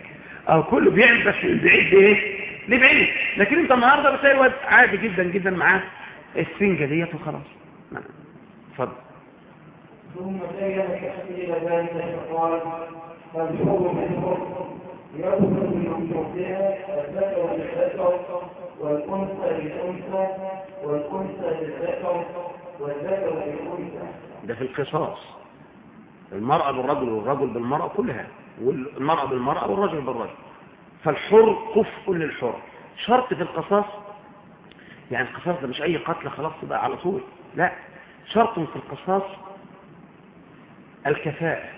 أو كله بيعمل بس من بعيد إيه؟ لبعيد. لكن أنت النهارده بتلاقي الواد عادي جدا جدا معاه السنجة ديت وخلاص. اتفضل. ثم بين تحصيل ذلك فقال من الذكر بالذكر والأنثى بالانثى والأنثى بالذكر والذكر بالانثى ده في القصاص. المرأة بالرجل والرجل بالمرأة كلها والمرأة بالمرأة والرجل بالرجل. فالحر كفء للحر. شرط في القصاص؟ يعني القصاص ده مش أي قتل خلاص تبقى على طول. لا شرط في القصاص الكفاءة.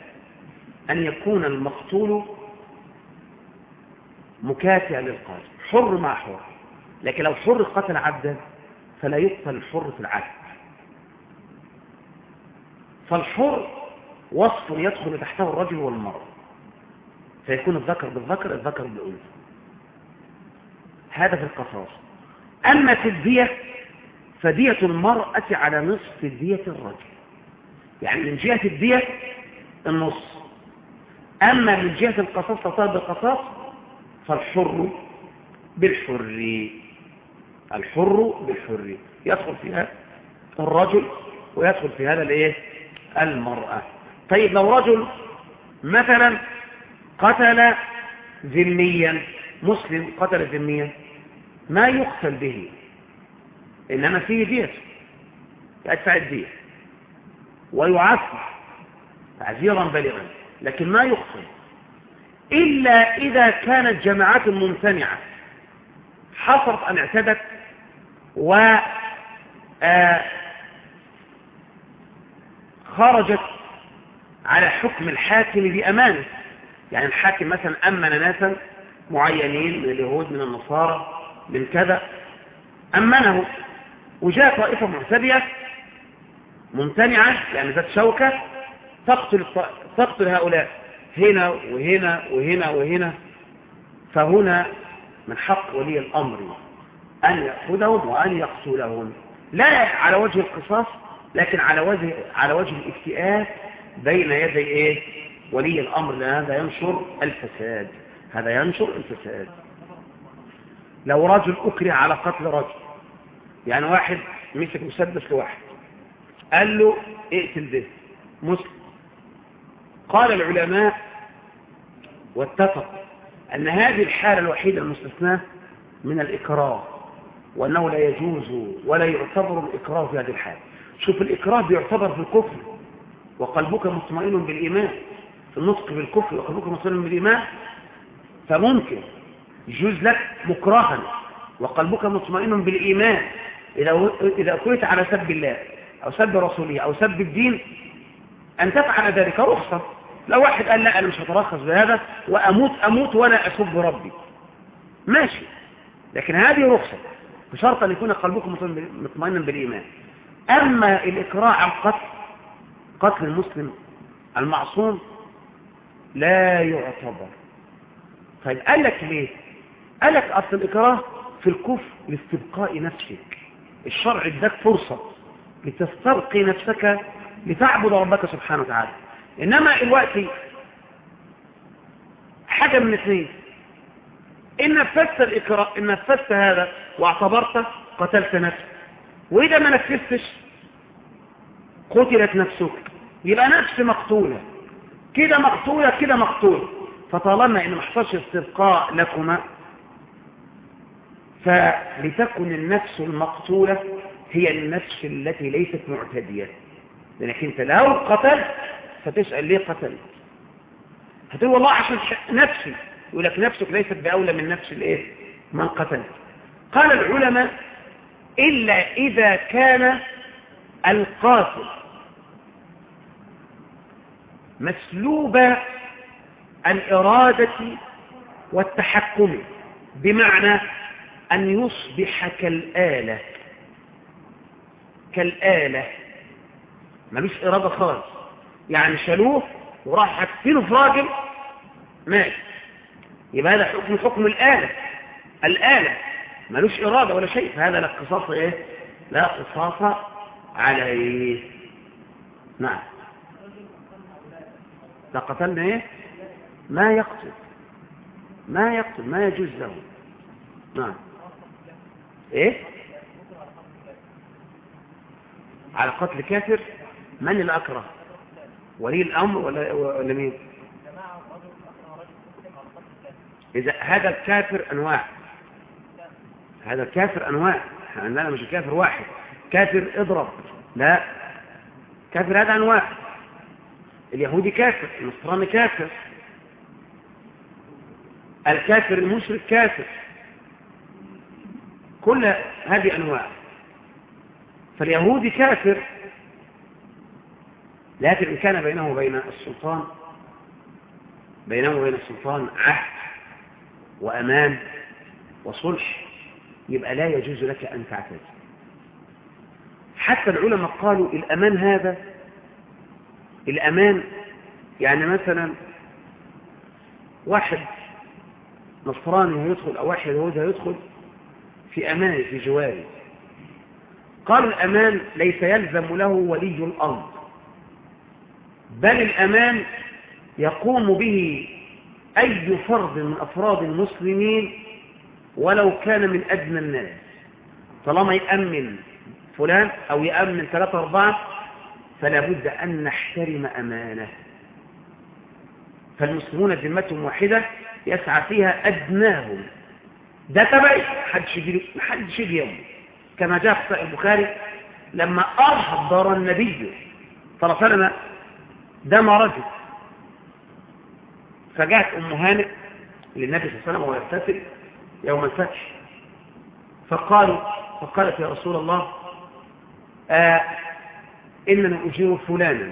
أن يكون المقتول مكافئا للقاتل. حر مع حر. لكن لو حر قتل عبدا فلا يقتل الحر في العبد فالحر وصف يدخل تحته الرجل والمرأة فيكون الذكر بالذكر الذكر بالأنثى. هذا في القصاص. أما في الدية فدية المرأة على نصف دية الرجل. يعني من جهة الدية النص. أما من جهة القصاص تطالب بالقصاص فالحر بالحر. الحر بالحر. يدخل فيها الرجل ويدخل في هذا الإيه؟ المرأة. طيب لو رجل مثلا قتل ذميا مسلم قتل ذميا ما يقتل به؟ إنما فيه دية يدفع الدية ويعفى تعزيرا بالغا لكن ما يقتل. إلا إذا كانت جماعات ممتنعة حصرت أن اعتدت و خرجت على حكم الحاكم بأمانة. يعني الحاكم مثلا أمن ناسا معينين من اليهود من النصارى من كذا أمنه. وجاء طائفة معتدية ممتنعة يعني ذات شوكة تقتل, تقتل هؤلاء هنا وهنا وهنا وهنا. فهنا من حق ولي الأمر أن يأخذهم وأن يقتلهم. لا على وجه القصاص لكن على وجه على وجه الافتئات بين يدي إيه؟ ولي الأمر هذا ينشر الفساد. هذا ينشر الفساد. لو رجل أكره على قتل رجل يعني واحد مسك مسدس لواحد قال له اقتل ده مسلم. قال العلماء واتفقوا أن هذه الحالة الوحيدة المستثناة من الإكراه وأنه لا يجوز ولا يعتبر الإكراه في هذه الحالة. شوف الإكراه بيعتبر في الكفر. وقلبك مطمئن بالإيمان. في النطق بالكفر وقلبك مطمئن بالإيمان فممكن يجوز لك مكرها. وقلبك مطمئن بالإيمان. إذا إذا أكرهت على سب الله أو سب رسوله أو سب الدين أن تفعل ذلك رخصة. لو واحد قال لا أنا مش هترخص بهذا وأموت أموت ولا أسب ربي. ماشي. لكن هذه رخصة. بشرط أن يكون قلبك مطمئنا بالإيمان. أما الإكراه على القتل قتل المسلم المعصوم لا يعتبر. طيب قال لك ليه؟ قال لك أصل الإكراه في الكفر لاستبقاء نفسك. الشرع اداك فرصة لتسترقي نفسك لتعبد ربك سبحانه وتعالى. إنما الوقت حاجة من اثنين إن نفذت الإكراه إن نفذت هذا واعتبرته قتلت نفسك. وإذا ما نفذتش قتلت نفسك. يبقى نفس مقتولة. كده مقتولة كده مقتولة فطالما إن ما استبقاء لكما فلتكن النفس المقتولة هي النفس التي ليست معتدية. لأنك أنت لو قتلت فتسأل ليه قتلت. هتقول والله عشان نفسي. يقول لك نفسك ليست بأولى من نفس الإيه؟ من قتل قال العلماء إلا إذا كان القاتل مسلوب الإرادة والتحكم بمعنى أن يصبح كالآلة كالآلة. ملوش إرادة خالص. يعني شالوه وراح حكسينه في راجل مات يبقى هذا حكم حكم الآلة. الآلة ملوش إرادة ولا شيء. فهذا لا قصاص إيه؟ لا قصاص عليه نعم. لقتلنا إيه ما يقتل. ما يقتل ما يجوز له. نعم. إيه على قتل كافر؟ من الأكره؟ ولي الأمر ولا, ولا مين؟ إذا هذا الكافر أنواع. هذا الكافر أنواع. عندنا مش الكافر واحد. كافر اضرب. لا. كافر هذا أنواع اليهودي كافر النصراني كافر. الكافر المشرك كافر. كل هذه أنواع. فاليهودي كافر. لكن إن كان بينه وبين السلطان بينه وبين السلطان عهد وأمان وصلح يبقى لا يجوز لك أن تعتذر حتى العلماء قالوا الأمان هذا؟ الأمان يعني مثلا واحد نصراني هيدخل أو واحد يهودي هيدخل في أمان في جواره. قالوا الأمان ليس يلزم له ولي الأرض بل الأمان يقوم به أي فرد من أفراد المسلمين ولو كان من أدنى الناس. طالما يأمن فلان أو يأمن ثلاثة أربعة فلا بد أن نحترم أمانة. فالمسلمون ذمتهم واحدة يسعى فيها أدناهم. ده تبعي. محدش يجي يجي يوم. كما جاء في صحيح البخاري لما أحضر النبي صلى الله عليه وسلم دم رجل. فجاءت أم هانئ للنبي صلى الله عليه وسلم وهو يغتسل يوم الفتح. فقالوا فقالت يا رسول الله آه إننا أجير فلانا.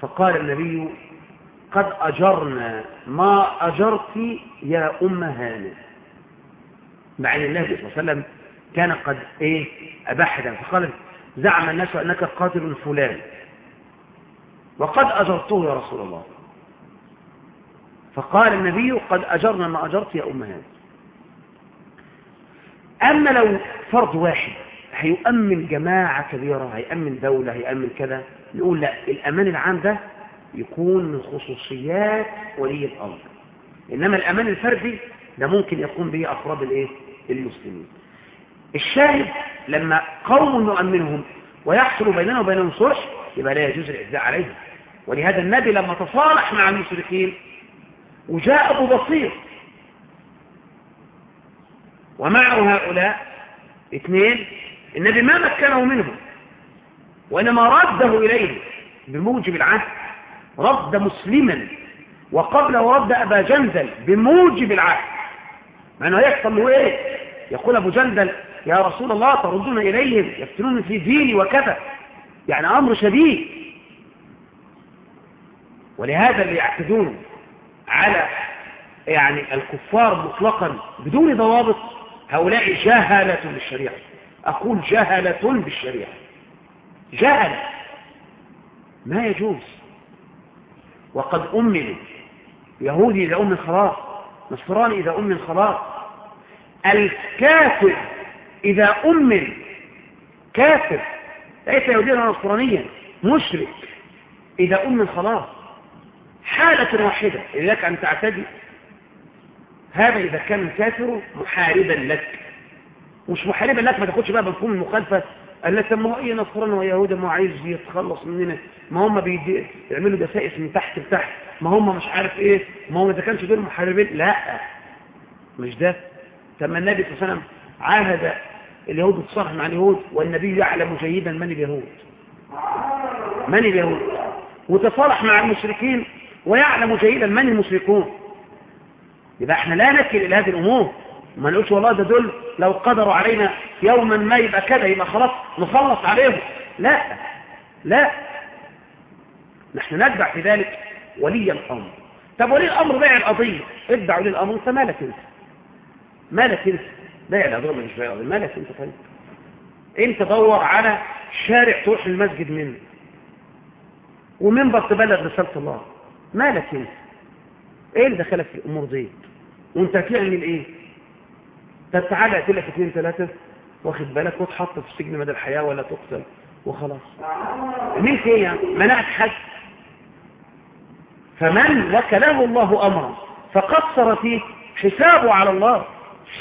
فقال النبي قد أجرنا. ما أجرت يا أم هانئ مع أن النبي صلى الله عليه وسلم كان قد إيه أبحدا فقال زعم الناس أنك قاتل فلان. وقد أجرته يا رسول الله. فقال النبي قد أجرنا ما أجرت يا أمهات أما لو فرد واحد هيؤمن جماعة كبيرة هيأمن دولة هيأمن كذا نقول لا الأمان العام ده يكون من خصوصيات ولي الأمر. إنما الأمان الفردي ده ممكن يقوم به أفراد الإيه؟ المسلمين. الشاهد لما قوم نؤمنهم ويحصل بيننا وبينهم صلح يبقى لا يجوز الإعزاء عليهم. ولهذا النبي لما تصالح مع المشركين وجاء أبو بصير ومعه هؤلاء اثنين النبي ما مكنه منهم وإنما رده إليه بموجب العهد رد مسلما وقبله رد أبا جندل بموجب العهد. مع أنه يحصل له إيه؟ يقول أبو جندل يا رسول الله تردون إليهم يفتنون في ديني وكذا. يعني أمر شديد. ولهذا اللي يعتدون على يعني الكفار مطلقا بدون ضوابط هؤلاء جهلة بالشريعة أقول جهلة بالشريعة. جهل. ما يجوز. وقد أمنوا يهودي إذا أمن خلاص نصراني إذا أمن خلاص الكافر إذا أمن كافر ليس يهوديا ولا نصرانيا مشرك. إذا أمن خلاص حالة واحدة لك أن تعتدي. هذا إذا كان الكافر محاربا لك. مش محاربا لك ما تاخدش بقى مفهوم المخالفة. التي ما هو إيه نصران ويهودا ما عايز يتخلص مننا. ما هم بيعملوا دسائس من تحت لتحت. ما هم مش عارف إيه. ما هم إذا كانش دول محاربين لأ. مش ده؟ تم النبي صلى الله عليه وسلم عاهد اليهود تصالح مع اليهود والنبي يعلم جيدا من اليهود. من اليهود؟ وتصالح مع المشركين ويعلم جيدا من المشركون. يبقى إحنا لا نكل إلى هذه الأمور. ما نقولش والله ده دول لو قدروا علينا يوما ما يبقى كذا يبقى خلاص نخلص عليهم. لا لا. نحن نتبع في ذلك ولي الأمر. طب ولي الأمر بيع القضية. ادعوا ولي الأمر. انت مالك انت؟ مالك انت؟ بيع القضية مش بيع القضية مالك انت طيب؟ انت دور على شارع تروح المسجد منه ومنبر تبلغ رسالة الله. مالك انت؟ إيه اللي دخلك في الأمور دي؟ وانت هتعمل إيه؟ طب تعالى اقتلك اثنين ثلاثة واخد بالك؟ وتحط في السجن مدى الحياة ولا تقتل. وخلاص. إيه يعني منعت حد فمن وكله الله أمرا فقصر فيه حسابه على الله.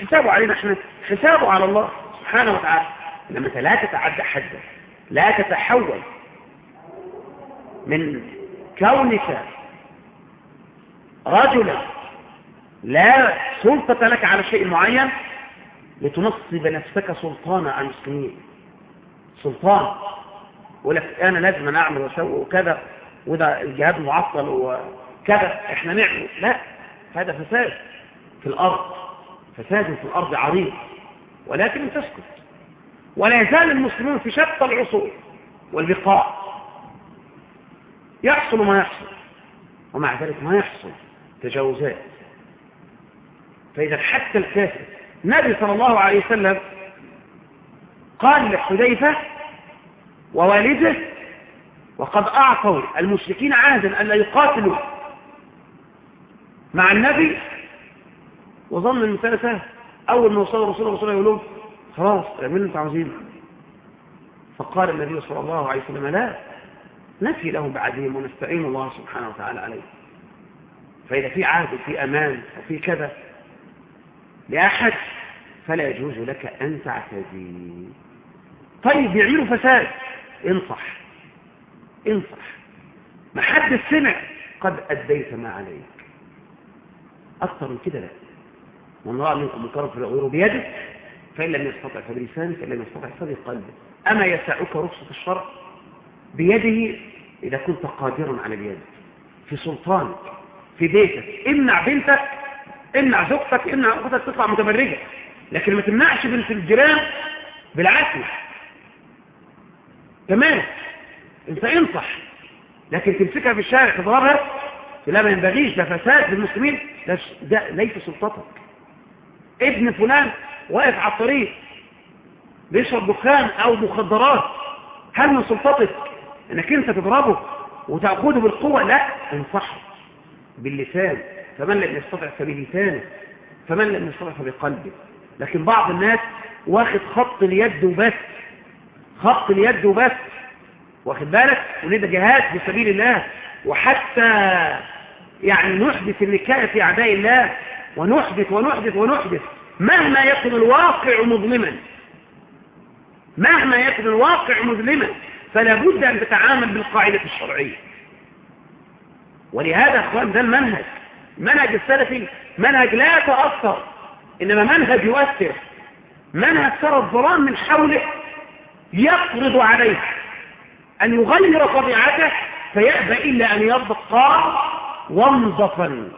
حسابه علينا إحنا حسابه على الله سبحانه وتعالى. لما أنت لا تتعدى حدا لا تتحول من كونك رجلا لا سلطة لك على شيء معين لتنصب نفسك سلطانا على المسلمين سلطان. يقول لك أنا لازم أعمل وأسوي وكذا وده الجهاد معطل وكذا. إحنا نعمل. لا هذا فساد في الأرض. فساد في الأرض عريض. ولكن تسكت. ولا يزال المسلمون في شتى العصور والبقاع. يحصل ما يحصل. ومع ذلك ما يحصل تجاوزات. فإذا حتى الكافر النبي صلى الله عليه وسلم قال لحذيفة ووالده وقد أعطوا المشركين عهدا أن لا يقاتلوا مع النبي. وظن المسألة سهل أول ما وصل الرسول الرسول يقول لهم خلاص اعملوا أنتوا عاوزينه. فقال النبي صلى الله عليه وسلم لا نفي لهم بعدهم ونستعين الله سبحانه وتعالى عليه فإذا في عهد وفي أمان وفي كذا لأحد فلا يجوز لك أن تعتدي. طيب يعينوا فساد انصح. انصح. ما حد سمع قد أديت ما عليك. أكثر من كده لا. من رأى منكم منكرا فليغيره بيده فإن لم يستطع فبلسانه فإن لم يستطع فبقلبه أما يسعك رخصة الشرع بيده إذا كنت قادرا على اليد في سلطانك في بيتك. امنع بنتك امنع زوجتك امنع أختك تطلع متبرجه لكن ما تمنعش بنت الجيران بالعكس. تمام؟ انت انصح. لكن تمسكها في الشارع تضربها لا ما ينبغيش. ده فساد للمسلمين. ده, ده ليس سلطتك. ابن فلان واقف على الطريق بيشرب دخان أو مخدرات. هل من سلطتك إنك أنت تضربه وتأخذه بالقوة؟ لا انصحه باللسان. فمن لم يستطع فبلسانه فمن لم يستطع فبقلبه. لكن بعض الناس واخد خط اليد وبس خط اليد وبس. واخد بالك؟ ونبقى جهاد في سبيل الله. وحتى يعني نحدث النكاية في أعداء الله. ونحدث ونحدث ونحدث. مهما يكن الواقع مظلما. مهما يكن الواقع مظلما فلا بد أن تتعامل بالقاعدة الشرعية. ولهذا أخوان ده المنهج. منهج السلفي منهج لا يتأثر إنما منهج يؤثر. منهج ترى الظلام من حوله يفرض عليه أن يغير طبيعته فيأبى إلا أن يبقى وانضفا.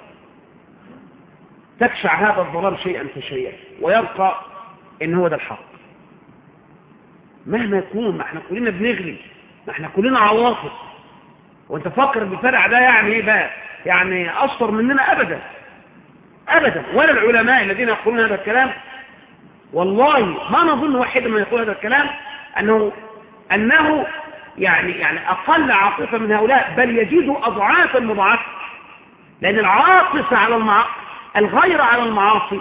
تكشع هذا الظلام شيئا فشيئا ويبقى إن هو ده الحق. مهما يكون ما إحنا كلنا بنغلي ما إحنا كلنا عواطف. وأنت فكر بالفرع ده يعني إيه بقى؟ يعني أصفر مننا أبدا. أبدا. ولا العلماء الذين يقولون هذا الكلام والله ما نظن واحد من يقول هذا الكلام أنه, أنه يعني, يعني أقل عاطفة من هؤلاء بل يجد أضعافا مضاعفة. لأن العاطفة على المعاصي الغير على المعاصي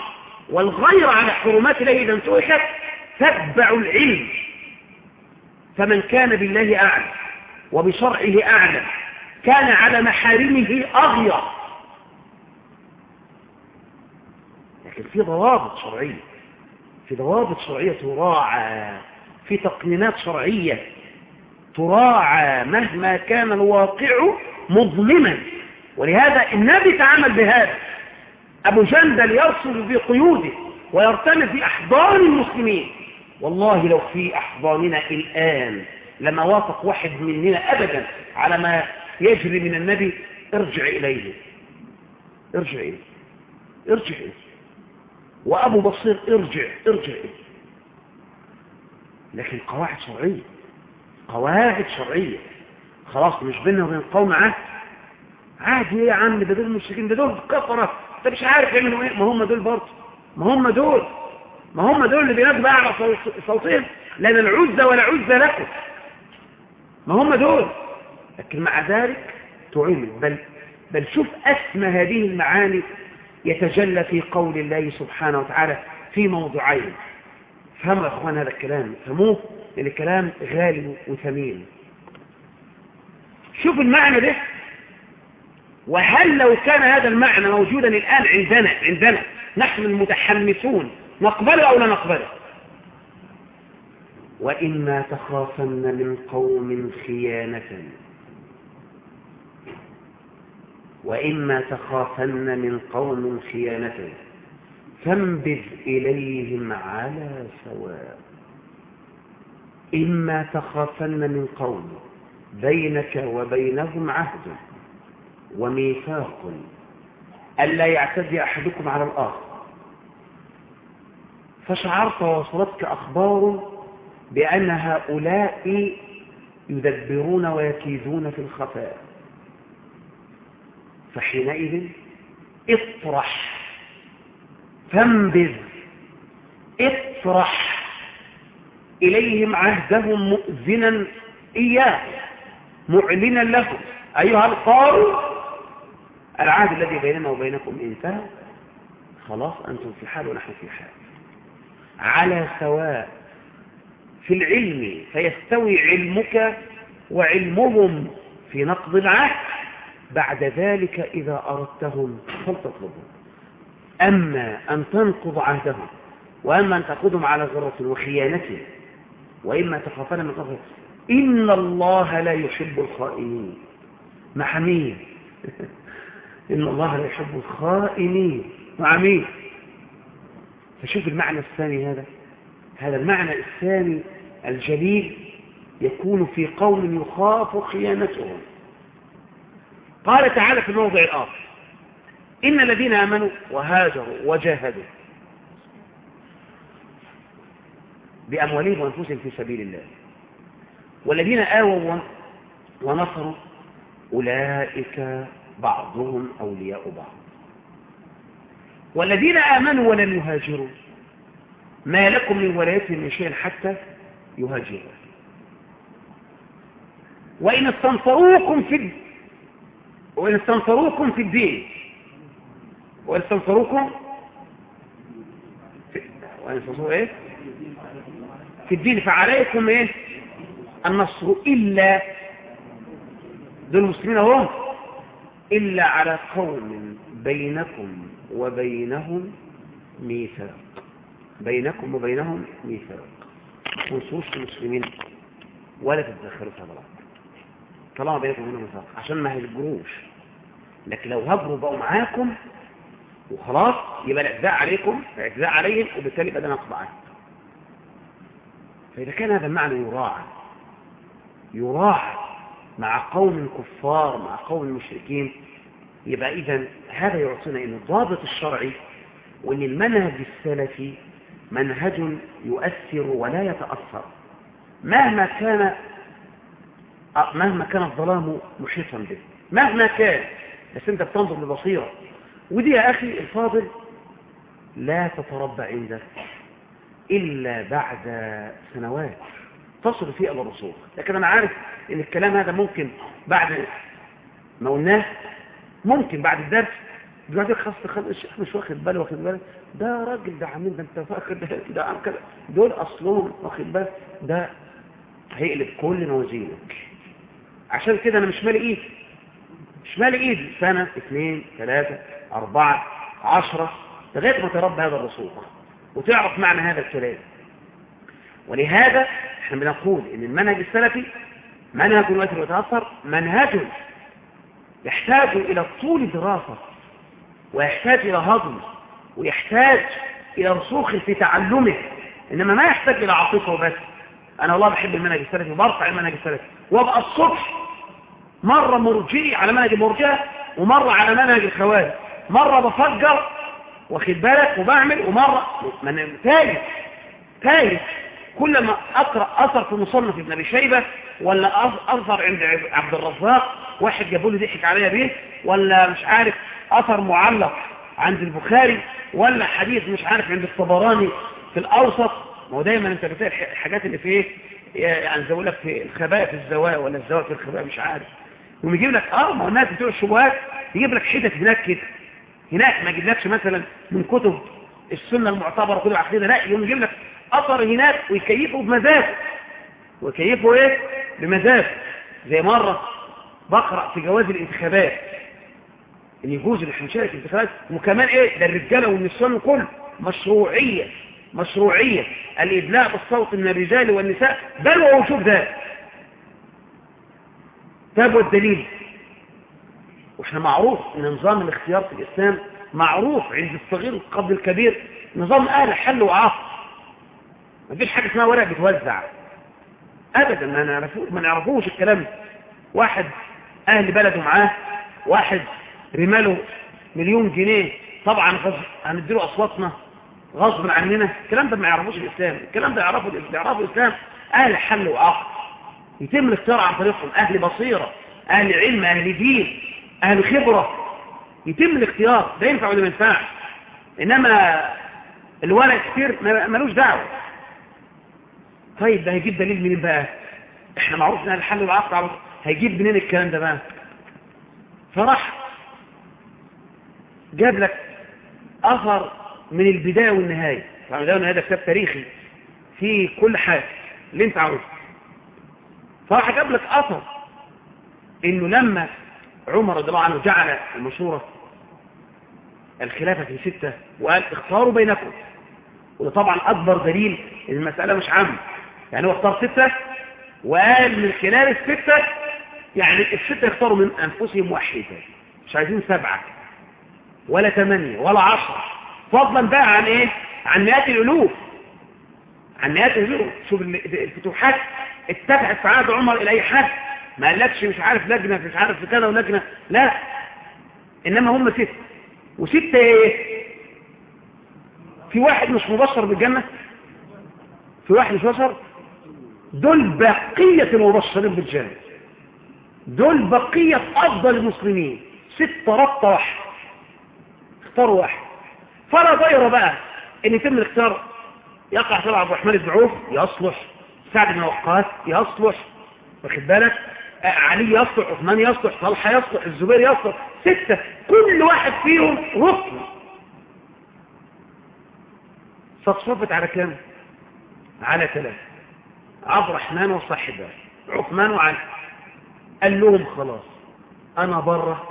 والغير على حرمات الله إذا انتهكت تتبع العلم. فمن كان بالله أعلم وبشرعه أعلم كان على محارمه أغير. لكن في ضوابط شرعية. في ضوابط شرعية تراعى. في تقنينات شرعية تراعى مهما كان الواقع مظلما. ولهذا النبي تعامل بهذا أبو جندل يرسل في قيوده ويرتمي في أحضان المسلمين. والله لو في أحضاننا الآن لما وافق واحد مننا أبدا على ما يجري من النبي ارجع إليه. ارجع إليه. ارجع إليه. وأبو بصير ارجع ارجع إليه. لكن قواعد شرعية قواعد شرعية. خلاص مش بيننا وبين القوم عهد عادي إيه يا عم ده دول المشركين ده دول كفرة. انت مش عارف يعملوا إيه؟ ما هم دول برضه. ما هم دول. ما هم دول اللي بينادوا بقى على صوتين. لأن العزة ولا عزة لكم. ما هم دول. لكن مع ذلك تعمل بل بل شوف أسمى هذه المعاني يتجلى في قول الله سبحانه وتعالى في موضوعين فهموا يا اخوان هذا الكلام. فهموه لأن الكلام غالي وثمين. شوف المعنى ده. وهل لو كان هذا المعنى موجودا الآن عندنا عندنا نحن المتحمسون نقبله أو لا نقبله؟ وإما تخافن من قوم خيانة. وإما تخافن من قوم خيانة فانبذ إليهم على سواء. إما تخافن من قوم بينك وبينهم عهد وميثاق. ألا يعتدي أحدكم على الآخر. فشعرت ووصلتك أخبار بأن هؤلاء يدبرون ويكيدون في الخفاء. فحينئذ اطرح فانبذ اطرح إليهم عهدهم مؤذنا إياه معلنا لهم أيها القارئ العهد الذي بيننا وبينكم انتهى خلاص أنتم في حال ونحن في حال. على سواء في العلم فيستوي علمك وعلمهم في نقض العهد. بعد ذلك إذا أردتهم فلتطلبهم. أما أن تنقض عهدهم وأما أن تأخذهم على غرة وخيانة وإما تخافن من قبل إن الله لا يحب الخائنين. مع مين إن الله لا يحب الخائنين. مع مين فشوف المعنى الثاني هذا. هذا المعنى الثاني الجليل يكون في قوم يخاف خيانتهم. قال تعالى في الموضع الآخر. إن الذين آمنوا وهاجروا وجاهدوا بأموالهم وأنفسهم في سبيل الله. والذين آووا ونصروا أولئك بعضهم أولياء بعض. والذين آمنوا ولم يهاجروا ما لكم من ولايتهم من شيء حتى يهاجروا. وإن استنصروكم في وإن استنصروكم في الدين. وإن استنصروكم. وإن استنصروا إيه؟ في الدين. فعليكم إيه؟ النصر. إلا دول المسلمين هم. إلا على قوم بينكم وبينهم ميثاق. بينكم وبينهم ميثاق. نصوص المسلمين. ولا تتدخلوا في هذا طالما بينكم وبينهم ميثاق عشان ما هيجروش لكن لو هجروا بقوا معاكم وخلاص يبقى الاعتداء عليكم الاعتداء عليهم وبالتالي بدنا نقض فإذا كان هذا المعنى يراعى يراعى مع قوم كفار مع قوم مشركين يبقى إذا هذا يعطينا أن الضابط الشرعي وأن المنهج السلفي منهج يؤثر ولا يتأثر. مهما كان مهما كان الظلام محيطا به. مهما كان. بس أنت بتنظر ببصيرة ودي يا أخي الفاضل لا تتربى عندك إلا بعد سنوات. تصل فيها إلى الرسول. لكن أنا عارف إن الكلام هذا ممكن بعد ما قلناه ممكن بعد الدرس. دلوقتي خلاص الشيخ مش واخد باله واخد باله ده راجل ده عميل ده أنت فاكر ده ده عم كده دول أصلهم واخد باله ده هيقلب كل موازينك عشان كده أنا مش مالي ايدي مش مالي ايدي سنة اثنين ثلاثة أربعة عشرة لغاية ما تربى هذا الرسول. وتعرف معنى هذا الكلام. ولهذا إحنا بنقول إن المنهج السلفي منهج يؤثر ويتأثر منهج يحتاج إلى طول دراسة ويحتاج إلى هضم ويحتاج إلى رسوخ في تعلمه. إنما ما يحتاج إلى عاطفه وبس. أنا والله بحب المنهج السلفي وبرفع المنهج السلفي. وأبقى الصبح مرة مرجئي على منهج المرجئة ومرة على منهج الخوارج. مرة بفجر واخد بالك وبعمل ومرة من ثالث ثالث كل ما أقرأ أثر في مصنف ابن أبي شيبة ولا اثر عند عبد الرزاق واحد جابوا لي ضحك عليا بيه ولا مش عارف أثر معلق عند البخاري ولا حديث مش عارف عند الطبراني في الأوسط. ما هو دايما أنت بتلاقي الحاجات اللي في إيه؟ يعني زي لك في الخباء في الزواء ولا الزواء في الخباء مش عارف. ويجيب لك ما هو الناس بتوع الشبهات يجيب لك حتت هناك كده. هناك ما يجيبلكش مثلا من كتب السنة المعتبرة كتب عقيدة لا يقوم يجيب لك أثر هناك ويكيفه بمزاجه. ويكيفه إيه؟ بمزاجه. زي مرة بقرأ في جواز الانتخابات إن يجوز نشارك في الانتخابات وكمان إيه؟ ده الرجاله والنسوان وكل مشروعية مشروعية. الادلاء بالصوت من الرجال والنساء. بل ووجوب ذلك طب والدليل؟ وإحنا معروف إن نظام الاختيار في الإسلام معروف عند الصغير قبل الكبير. نظام أهل حل وعقد مفيش حاجة اسمها ورق بتوزع ابدا ما نعرفوش الكلام واحد أهل بلده معاه واحد رماله مليون جنيه. طبعا هنديله أصواتنا. غصب عننا. الكلام ده ما يعرفوش الإسلام. الكلام ده يعرفه الإسلام. أهل حل وعقد يتم الاختيار عن طريقهم. أهل بصيرة أهل علم أهل دين أهل خبرة. يتم الاختيار ده ينفع ولا ما ينفعش. إنما الولد كتير ملوش دعوة. طيب ده هيجيب دليل منين بقى؟ إحنا معروف ان الحل والعقد هيجيب منين الكلام ده بقى؟ فراح جاب لك أثر من البداية والنهاية. طبعا البداية والنهاية ده كتاب تاريخي. في كل حاجة اللي أنت عاوزه. فراح جاب لك اثر إنه لما عمر رضي الله عنه جعل المشوره الخلافة في ستة وقال اختاروا بينكم وده طبعا أكبر دليل إن المسألة مش عامة. يعني هو اختار ستة وقال من خلال الستة يعني الستة يختاروا من أنفسهم واحدة مش عايزين سبعة ولا ثمانية ولا عشرة. فضلا بقى عن إيه؟ عن مئات الألوف. عن مئات الألوف. شوف الفتوحات اتبعت في عهد عمر إلى أي حد؟ ما قالكش مش عارف لجنة مش عارف في كذا ولجنة. لا. إنما هم ستة وستة إيه؟ في واحد مش مبشر بالجنة؟ في واحد مش مبشر؟ دول بقية المبشرين بالجنة. دول بقية أفضل المسلمين. ستة ربطة واحد اختاروا واحد. فلا ضير بقى. إن يتم الاختيار يقع طلع عبد الرحمن بن عوف يصلح. سعد بن وقاص يصلح واخد بالك؟ علي يصلح عثمان يصلح طلحة يصلح الزبير يصلح ستة كل واحد فيهم ركن. صفصفت على كام؟ على ثلاثة. عبد الرحمن وصاحبه عثمان وعلي. قال لهم خلاص أنا بره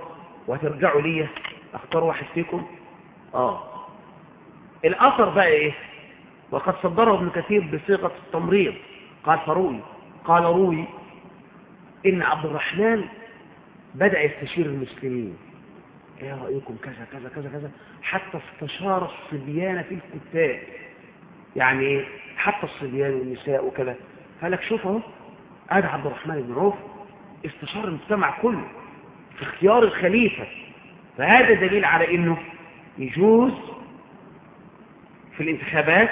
وهترجعوا لي أختار واحد فيكم. آه. الأثر بقى إيه؟ وقد صدره ابن كثير بصيغة التمريض. قال فروي. قال روي إن عبد الرحمن بدأ يستشير المسلمين. إيه رأيكم؟ كذا كذا كذا كذا. حتى استشار الصبيان في الكتاب. يعني إيه؟ حتى الصبيان والنساء وكذا. قال لك شوف أهو. عبد الرحمن بن عوف استشار المجتمع كله في اختيار الخليفة. فهذا دليل على إنه يجوز في الانتخابات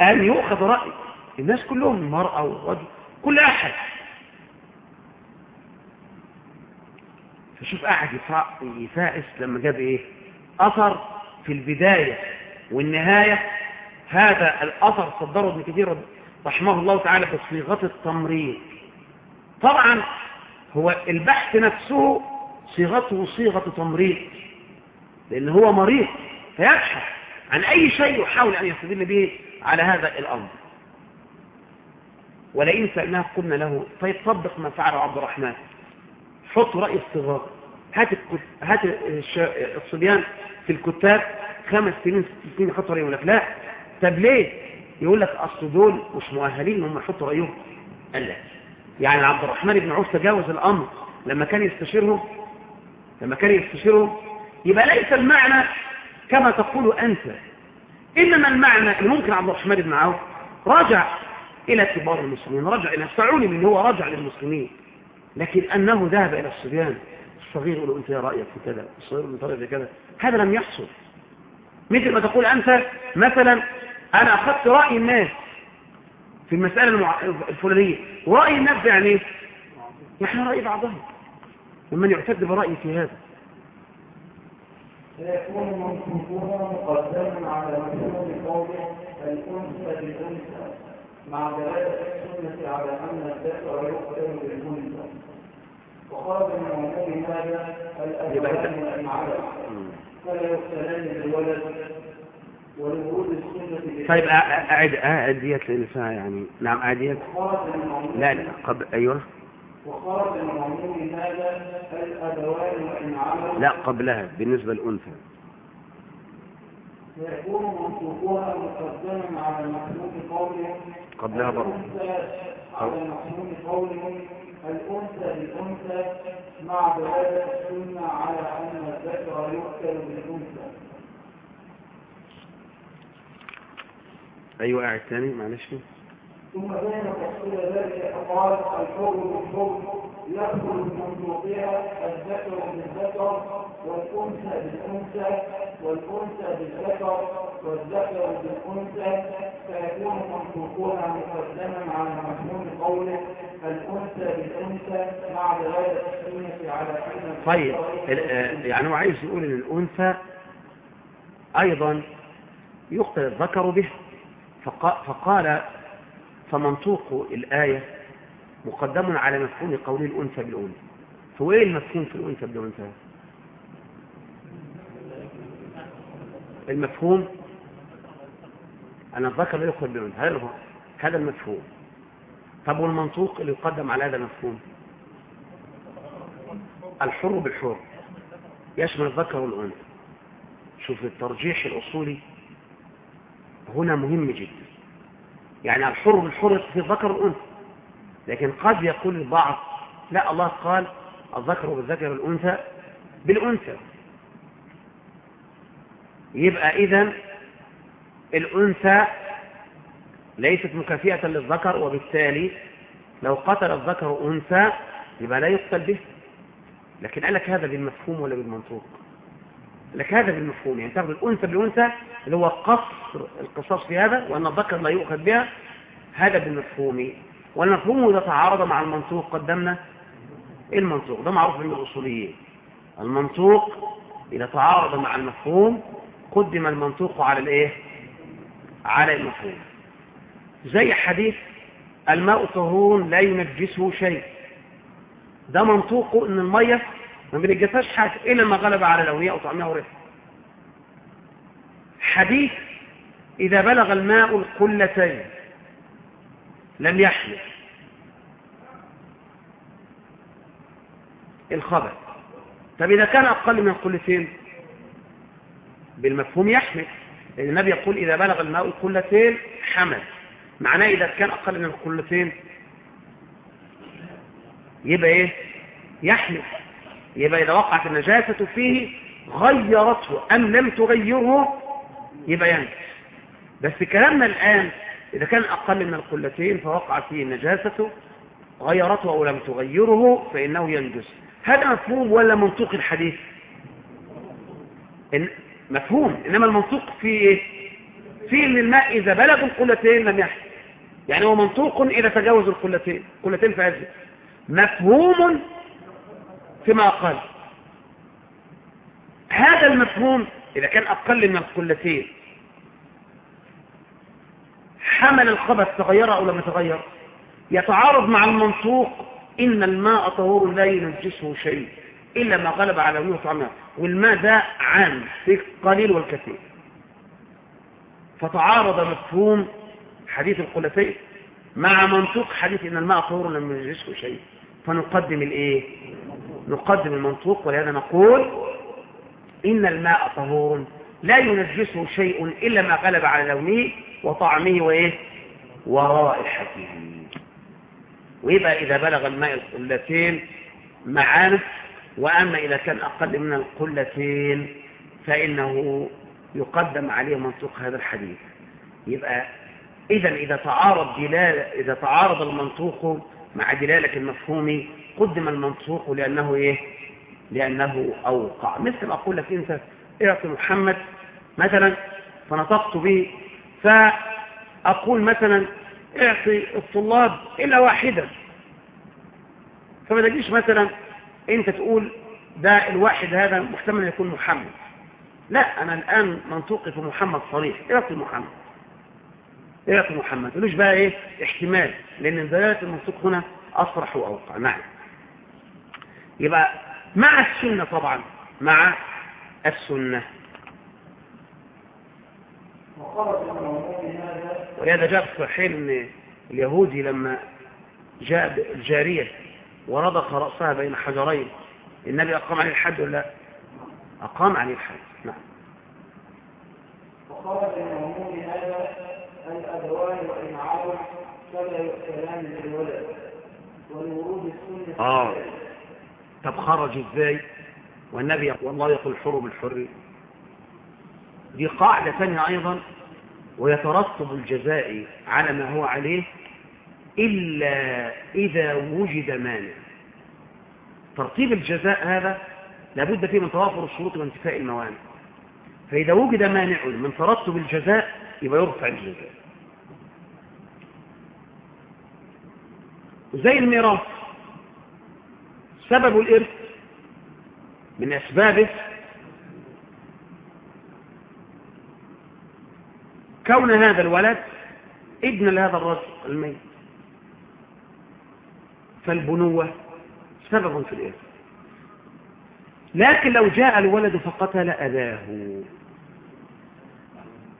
أن يؤخذ رأي. الناس كلهم المراه والرجل كل أحد. فشوف قاعد يفائس لما جاب إيه؟ أثر في البداية والنهاية. هذا الأثر صدره ابن كثير رحمه الله تعالى بصيغه التمريض. طبعا هو البحث نفسه صيغته صيغة تمريض لأن هو مريض فيبحث عن أي شيء يحاول أن يستدل به على هذا الأمر. ولئن سألناه قلنا له طيب طبق ما فعله عبد الرحمن. حط رأي الصغار. هات هات الصبيان في الكتاب خمس سنين ست سنين يحطوا رأيهم. لك لا. طب ليه؟ يقول لك أصل دول مش مؤهلين هم يحطوا رأيهم. قال لا يعني عبد الرحمن بن عوف تجاوز الأمر. لما كان يستشيرهم لما كان يستشيرهم يبقى ليس المعنى كما تقول أنت. إنما المعنى اللي ممكن عبد الرحمن بن عوف رجع إلى كبار المسلمين رجع إلى استعوني من هو رجع للمسلمين. لكن أنه ذهب إلى الصبيان الصغير يقول أنت يا رأيك في كذا الصغير رأيك في كذا. هذا لم يحصل. مثل ما تقول أنت مثلا أنا أخذت رأي الناس في المسألة الفلانية. ورأي الناس يعني إيه؟ يعني رأي بعضهم. ومن يعتد برأي في هذا. سيكون منصوبون مقدما على مفهوم قوله الأنثى بالأنثى. مع دلالة السنة على أن الذكر يقتل بالأنثى وخرج من عموم هذا الأبوان والمعرفة فلا يقتلان بالولد ولورود السنة طيب أعد أعد ديت يعني. نعم أعد ديت لا لا قبل أيوه. وخرج من عموم هذا الأبوان وإن عملوا لا قبلها بالنسبة للأنثى. فيكون منصوبها مقدما على المحمود قوله. قبلها برضه على المحمود قوله الأنثى بالأنثى مع دلالة السنة على أن الذكر يؤكل بالأنثى. أيوة قاعد تاني؟ معلش. ثم بين تفصيل ذلك فقال الحر بالحر يخرج من موضعها الذكر بالذكر والأنثى بالأنثى والأنثى بالذكر والذكر بالأنثى فيكون منطوقها مقدما على مفهوم قوله الأنثى بالأنثى مع دلالة السنة على أن طيب يعني هو عايز يقول إن الأنثى أيضا يقتل الذكر به. فقال فمنطوق الآية مقدم على مفهوم قول الأنثى بالأنثى. هو إيه المفهوم في الأنثى بالأنثى؟ المفهوم؟ أن الذكر لا بالأنثى. هذا المفهوم. طب والمنطوق اللي يقدم على هذا المفهوم؟ الحر بالحر. يشمل الذكر والأنثى. شوف الترجيح الأصولي هنا مهم جدا. يعني الحر بالحر في الذكر والأنثى لكن قد يقول البعض لا الله قال الذكر بالذكر والأنثى بالأنثى. يبقى إذا الأنثى ليست مكافئة للذكر وبالتالي لو قتل الذكر أنثى يبقى لا يقتل به. لكن قال لك هذا بالمفهوم ولا بالمنطوق؟ لك هذا بالمفهوم يعني تاخذ الأنثى بالأنثى اللي هو قصر القصاص في هذا وأن الذكر لا يؤخذ بها هذا بالمفهوم. والمفهوم إذا تعارض مع المنطوق قدمنا المنطوق ده معروف عند الأصوليين. المنطوق إذا تعارض مع المفهوم قدم المنطوق على الإيه؟ على المفهوم. زي حديث الماء طهور لا ينجسه شيء. ده منطوقه إن المية ما بنجسهاش حاجة إلا ما غلب على لونها أو طعمها حديث إذا بلغ الماء القلتين لم يحمل الخبر. طب إذا كان أقل من القلتين؟ بالمفهوم يحمل. لأن النبي يقول إذا بلغ الماء القلتين حمل. معناه إذا كان أقل من القلتين؟ يبقى إيه؟ يحمل. يبقى إذا وقعت النجاسة فيه غيرته. أم لم تغيره؟ يبقى ينجس. بس كلامنا الآن إذا كان أقل من القلتين فوقع فيه النجاسة غيرته أو لم تغيره فإنه ينجس. هذا مفهوم ولا منطوق الحديث؟ إن مفهوم. إنما المنطوق فيه إيه؟ فيه أن الماء إذا بلغ القلتين لم يحدث. يعني هو منطوق إذا تجاوز القلتين قلتين فهذه مفهوم فيما أقل. هذا المفهوم إذا كان أقل من القلتين حمل الخبث تغير أو لم يتغير؟ يتعارض مع المنطوق إن الماء طهور لا ينجسه شيء إلا ما غلب على لونه طعمه والماء ده عام في القليل والكثير. فتعارض مفهوم حديث القلتين مع منطوق حديث إن الماء طهور لم يجلسه شيء. فنقدم الإيه؟ نقدم المنطوق ولهذا نقول إن الماء طهور لا ينجسه شيء إلا ما غلب على لونه وطعمه وإيه؟ ورائحته. ويبقى إذا بلغ الماء القلتين معانه وأما إذا كان أقل من القلتين فإنه يقدم عليه منطوق هذا الحديث. يبقى إذا إذا تعارض دلالة إذا تعارض المنطوق مع دلالة المفهوم قدم المنطوق لأنه إيه؟ لأنه أوقع. مثل ما أقول لك أنت اعطي محمد؟ مثلا فنطقت به فأقول مثلا اعطي الطلاب إلا واحدا. فما تجيش مثلا أنت تقول ده الواحد هذا محتمل يكون محمد. لا أنا الآن منطوقي في محمد صريح. اعطي محمد. اعطي محمد. ملوش بقى إيه؟ احتمال. لأن دلالة المنطوق هنا أصرح وأوقع. نعم. يبقى مع السنة طبعا. مع السنة. ولهذا جاء في الصحيح أن اليهودي لما جاء الجارية ورضخ رأسها بين حجرين النبي أقام عليه الحد ولا؟ أقام عليه الحد نعم. من عموم هذا الأدوان عرض فلا يؤكلان للولد ولورود السنة. آه. طب خرج إزاي؟ والنبي والله يقول الحر بالحر دي قاعدة ثانية أيضا ويترتب الجزاء على ما هو عليه إلا إذا وجد مانع. ترتيب الجزاء هذا لابد فيه من توافر الشروط وانتفاء الموانع. فإذا وجد مانع من ترتب الجزاء يبقى يرفع الجزاء. زي الميراث سبب الإرث من أسبابه كون هذا الولد ابن لهذا الرجل الميت. فالبنوة سبب في الإرث. لكن لو جاء الولد فقتل أباه.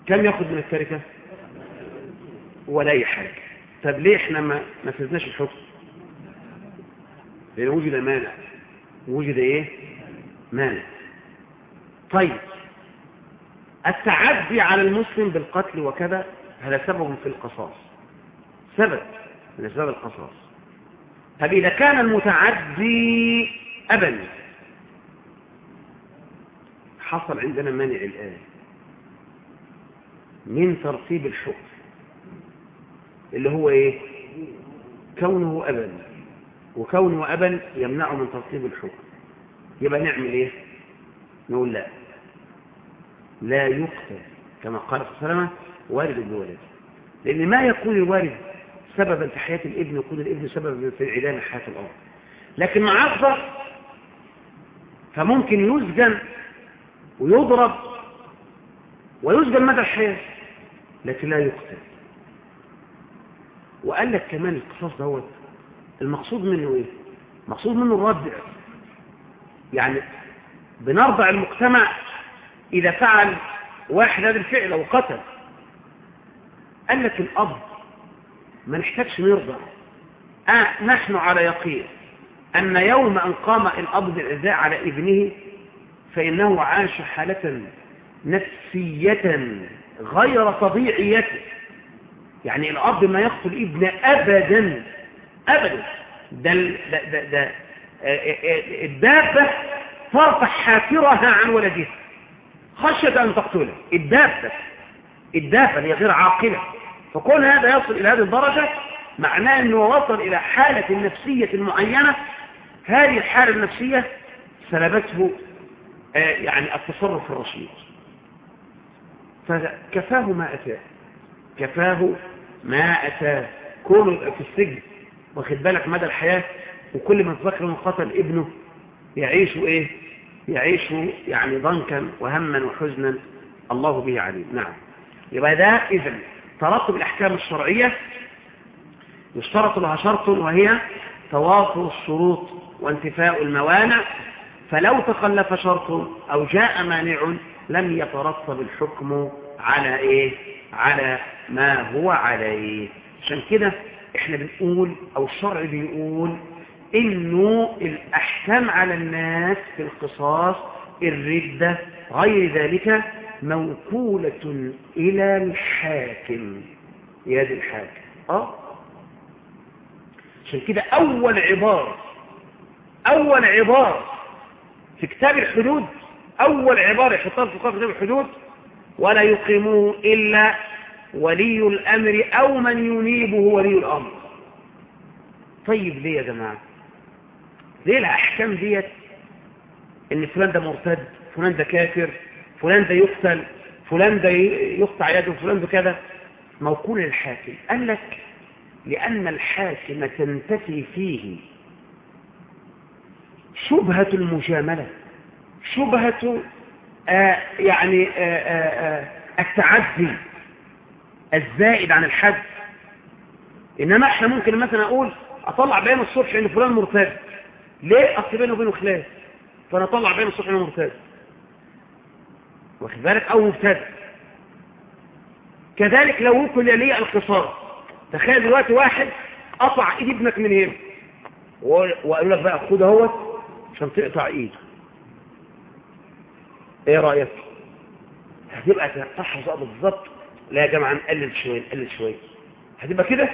كم يأخذ من التركة؟ ولا أي حاجة طب ليه إحنا ما نفذناش الحكم؟ لأن وجد مانع. وجد إيه؟ مانع. طيب التعدي على المسلم بالقتل وكذا هذا سبب في القصاص. سبب أسباب القصاص. طب إذا كان المتعدي أبا حصل عندنا مانع الآن من ترتيب الحكم اللي هو إيه؟ كونه أبا وكونه أبا يمنعه من ترتيب الحكم. يبقى نعمل إيه؟ نقول لا. لا يقتل كما قال صلى الله عليه وسلم والد بولد لأن ما يكون الوالد سببا في حياة الابن يكون الابن سببا في انعدام حياة الأرض لكن مع الضغط فممكن يسجن ويضرب ويسجن مدى الحياة لكن لا يقتل. وقال لك كمان القصاص دوت المقصود منه إيه؟ مقصود منه الردع يعني بنرضع المجتمع إذا فعل واحد هذا الفعل وقتل قال لك الأب ما نحتاجش نرضع آه نحن على يقين أن يوم أن قام الأب بالإعزاء على ابنه فإنه عاش حالة نفسية غير طبيعية. يعني الأب ما يقتل ابن أبدا أبدا. ده, ده, ده, ده الدابة ترفع حافرها عن ولدها خشية أن تقتله. الدابة الدابة هي غير عاقلة. فكون هذا يصل إلى هذه الدرجة معناه أنه وصل إلى حالة نفسية معينة. هذه الحالة النفسية سلبته آه يعني التصرف الرشيد. فكفاه ما أتاه. كفاه ما أتاه. كونه في السجن واخد بالك مدى الحياة؟ وكل ما تذكر من قتل ابنه يعيش إيه؟ يعيش يعني ضنكا وهما وحزنا. الله به عليم. نعم. يبقى ده اذا ترتب الأحكام الشرعية. يشترط لها شرط وهي توافر الشروط وانتفاء الموانع. فلو تخلف شرط أو جاء مانع لم يترتب الحكم على إيه؟ على ما هو عليه. عشان كده إحنا بنقول أو الشرع بيقول إنه الأحكام على الناس في القصاص الردة غير ذلك موكولة إلى الحاكم يد الحاكم. آه. عشان كده أول عبارة أول عبارة في كتاب الحدود أول عبارة يحطها في كتاب الحدود ولا يقيموه إلا ولي الأمر أو من ينيبه ولي الأمر. طيب ليه يا جماعة؟ ليه الأحكام ديت؟ إن فلان ده مرتد فلان ده كافر فلان ده يقتل فلان ده يقطع يده فلان ده كذا. موكول للحاكم قال لك لأن الحاكم تنتفي فيه شبهة المجاملة شبهة آه يعني آه آه التعدي الزائد عن الحد. إنما إحنا ممكن مثلا أقول أطلع بيان الصبح إن فلان مرتد. ليه أصل بينه وبينه خلاف؟ فأنا أطلع بيان الصبح إنه مرتد واخد بالك؟ أو مبتدئ. كذلك لو وكل لي القصاص. تخيل دلوقتي واحد قطع إيد ابنك من هنا. وقالوا لك بقى خد أهوت عشان تقطع إيده. إيه رأيك؟ هتبقى تقطعها بقى بالظبط. لا يا جماعة نقلل شوية نقلل شوية. هتبقى كده؟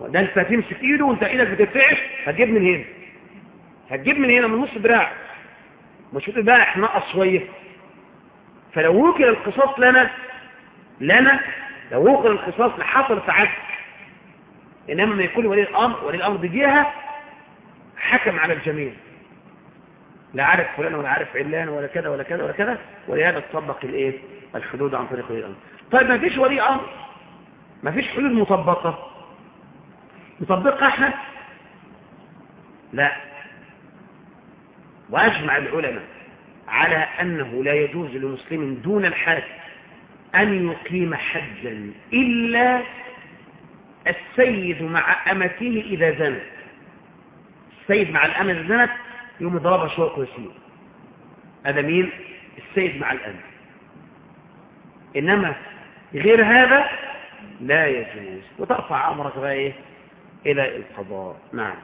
ده أنت هتمسك إيده وأنت إيدك بترتعش هتجيب من هنا. هتجيب من هنا من نص دراع. مش هتقول بقى إحنا نقص شوية. فلو وكل القصاص لنا لنا لو وكل القصاص لحصل تعدي إنما ما يكون ولي الأمر ولي الأمر بجهه حكم على الجميع. لا عارف فلان ولا عارف علان ولا كذا ولا كذا ولا كذا. ولهذا تطبق الإيه؟ الحدود عن طريق ولي الأمر. طيب ما فيش ولي أمر. ما فيش حدود مطبقة. نطبقها إحنا؟ لا. وأجمع العلماء على أنه لا يجوز لمسلم دون الحاكم أن يقيم حجا إلا السيد مع أمته إذا زنت. السيد مع الأمة إذا زنت يوم ضربها شوق ويسير. هذا مين؟ السيد مع الأمة. إنما غير هذا لا يجوز. وترفع أمرك بقى إيه؟ إلى القضاء. نعم.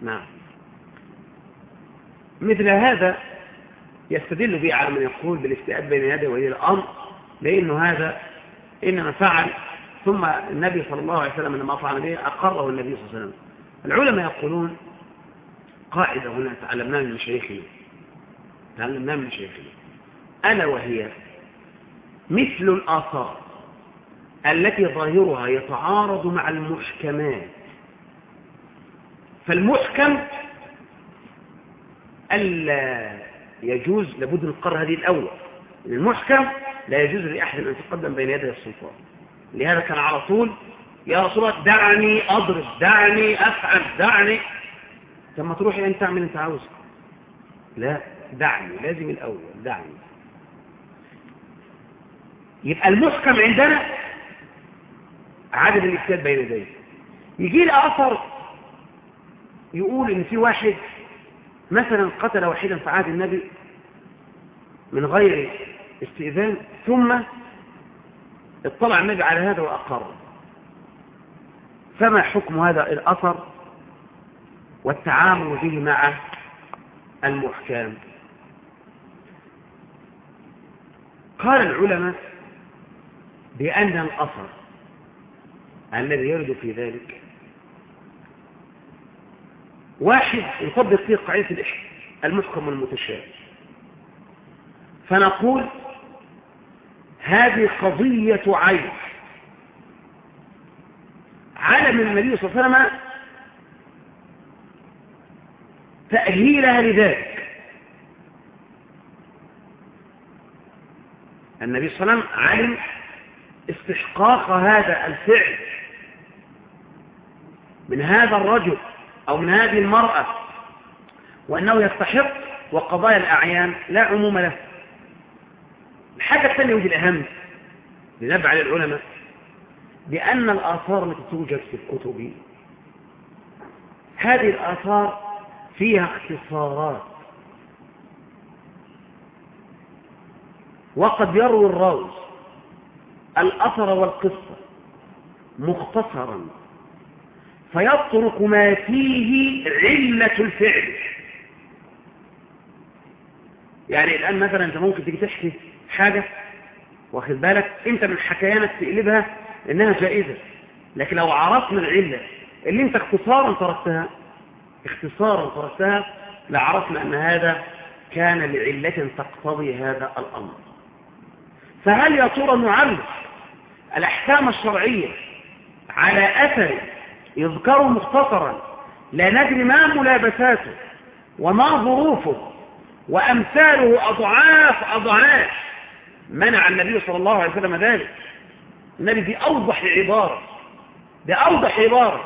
نعم. مثل هذا يستدل به على من يقول بالاستئاب بين يدي ولي الأمر لأنه هذا إنما فعل ثم النبي صلى الله عليه وسلم لما فعل به أقره النبي صلى الله عليه وسلم. العلماء يقولون قاعدة هنا تعلمناها من مشايخنا تعلمناها من مشايخنا. ألا وهي مثل الآثار التي ظاهرها يتعارض مع المحكمات. فالمحكم ألا يجوز لابد من القرار هذه الأول. المحكم لا يجوز لأحد أن يتقدم بين يدي السلطان. لهذا كان على طول يا رسول الله دعني أضرب دعني أفعل دعني. لما تروح أنت تعمل أنت عاوزه لا دعني لازم الأول دعني. يبقى المحكم عندنا عدد الافتاد بين يديه. يجي لي أثر يقول إن في واحد مثلا قتل واحدا في عهد النبي من غير استئذان ثم اطلع النبي على هذا وأقر فما حكم هذا الأثر والتعامل به مع المحكام؟ قال العلماء بأن الأثر الذي يرد في ذلك واحد يطبق فيه قاعدة المحكم والمتشابه. فنقول هذه قضية عين. علم النبي صلى الله عليه وسلم تأهيلها لذلك. النبي صلى الله عليه وسلم علم استحقاق هذا الفعل من هذا الرجل. أو من هذه المرأة وأنه يستحق وقضايا الأعيان لا عموم له. الحاجة الثانية ودي الأهم لنبع للعلماء بأن الآثار التي توجد في الكتب هذه الآثار فيها اختصارات. وقد يروي الراوي الأثر والقصة مختصرا. فيترك ما فيه علة الفعل. يعني الآن مثلا أنت ممكن تيجي تحكي حاجة واخد بالك؟ أنت من حكيانك تقلبها إنها جائزة. لكن لو عرفنا العلة اللي أنت اختصارا تركتها اختصارا تركتها لعرفنا أن هذا كان لعلة تقتضي هذا الأمر. فهل يا ترى نعرف الأحكام الشرعية على أثر يذكر مختصرا. لا ندري ما ملابساته وما ظروفه وأمثاله أضعاف أضعاف. منع النبي صلى الله عليه وسلم ذلك. النبي دي أوضح عبارة دي أوضح عبارة.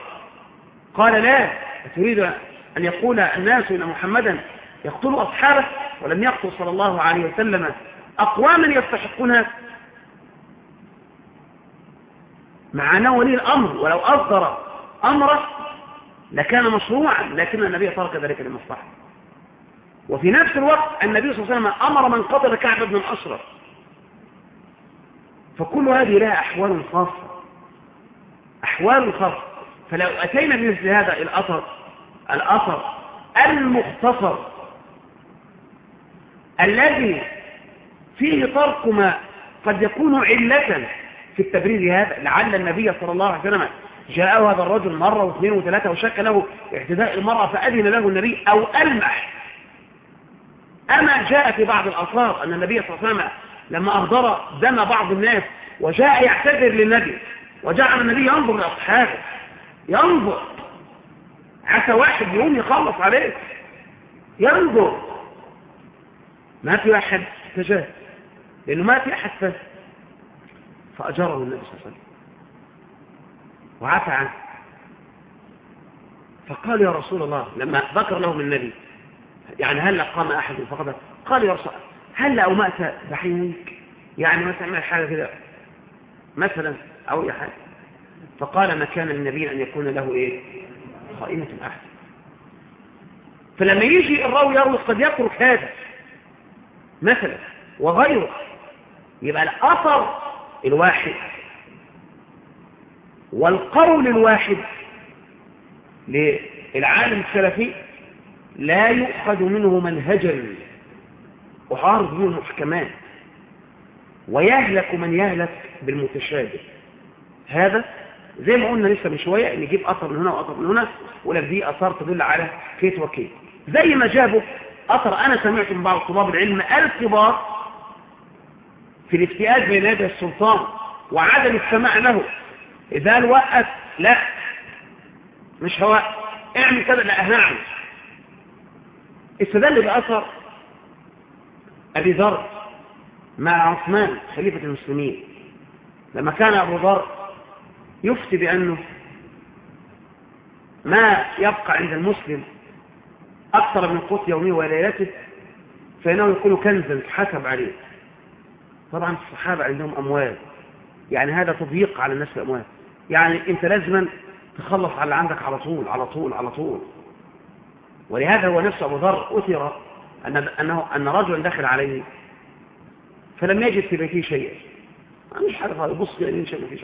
قال لا تريد أن يقول الناس إن محمدا يقتل أصحابه ولم يقتل صلى الله عليه وسلم. أقواما يستحقونها مع أنه ولي الأمر ولو أصدر أمره لكان مشروعا لكن النبي ترك ذلك لمصلحة. وفي نفس الوقت النبي صلى الله عليه وسلم أمر من قتل كعب بن الأشرف فكل هذه لها أحوال خاصة أحوال خاصة. فلو أتينا بمثل هذا الأثر الأثر المختصر الذي فيه ترك ما قد يكون علة في التبرير هذا لعل النبي صلى الله عليه وسلم جاءه هذا الرجل مرة واثنين وثلاثة وشك له اعتداء المرأة فأذن له النبي أو ألمح. أما جاء في بعض الأثار أن النبي صلى الله عليه وسلم لما أهدر دم بعض الناس وجاء يعتذر للنبي وجعل النبي ينظر لأصحابه ينظر. عسى واحد يقوم يخلص عليه. ينظر. ما في أحد تجاه لأنه ما في أحد فهم فأجره النبي صلى الله عليه وسلم. وعفى عنه. فقال يا رسول الله لما ذكر لهم النبي يعني هل قام أحد فقط؟ قال يا رسول هل أومأت بحينيك يعني ما تعمل حاجة كده مثلا أو أي حاجة. فقال ما كان للنبي أن يكون له إيه؟ خائنة أحد. فلما يجي الراوي يروي قد يترك هذا مثلا وغيره يبقى الأثر الواحد. والقول الواحد للعالم السلفي لا يؤخذ منه منهجا وعارض به المحكمات ويهلك من يهلك بالمتشابه. هذا زي ما قلنا لسه من شوية نجيب أثر من هنا وأثر من هنا ولك دي أثار تدل على كيت وكيت زي ما جابوا أثر أنا سمعت من بعض طلاب العلم الكبار في الافتئات بين يدي السلطان وعدم السماع له. إذا وقف لا مش هو اعمل كذا لا هنعمل استدل بأثر أبي ذر مع عثمان خليفة المسلمين. لما كان أبو ذر يفتي بأنه ما يبقى عند المسلم أكثر من قوت يومه وليلته فإنه يكون كنزا حسب عليه. طبعا الصحابة عندهم أموال. يعني هذا تضييق على الناس الأموال. يعني أنت لازما تخلص على اللي عندك على طول على طول على طول. ولهذا هو نفسه أبو ذر أثر أن أنه أن رجلا دخل عليه فلم يجد في بيته شيئا. مش حاجة خالص بص كده شيء ما فيش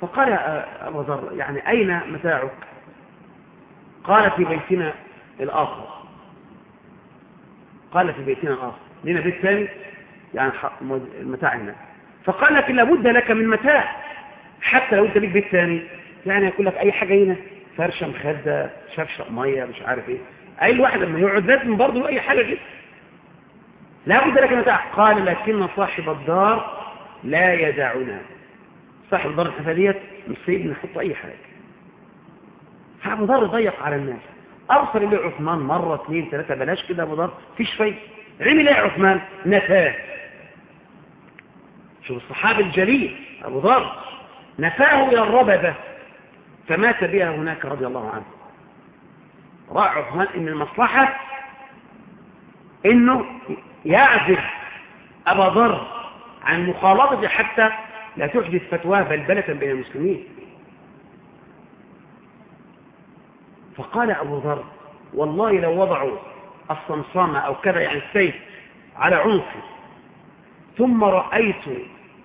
فقال يا أبو ذر يعني أين متاعك؟ قال في بيتنا الآخر. قال في بيتنا الآخر. لنا بيت ثاني؟ يعني المتاع هنا. فقال لك لابد لك من متاع. حتى لو انت ليك بيت ثاني يعني يقول لك أي حاجة هنا؟ فرشة مخدة شفشة مية مش عارف إيه. أي الواحد لما يقعد لازم برضه أي حاجة كده لابد لك من متاع قال لكن صاحب الدار لا يدعنا. صاحب الدار الحفادية مش سيبنا نحط أي حاجة. فابو ذر ضيق على الناس. أرسل إليه عثمان مرة اثنين ثلاثة بلاش كده أبو ذر فيش فايدة عمل إيه عثمان؟ نفاه شوف الصحابي الجليل أبو ذر. نفاه إلى الربذة فمات بها هناك رضي الله عنه. رأى عثمان إن المصلحة؟ إنه يعزف أبا ذر عن مخالطة حتى لا تحدث فتواه بلبلة بين المسلمين. فقال أبو ذر والله لو وضعوا الصمصامة أو كذا يعني السيف على عنقي ثم رأيت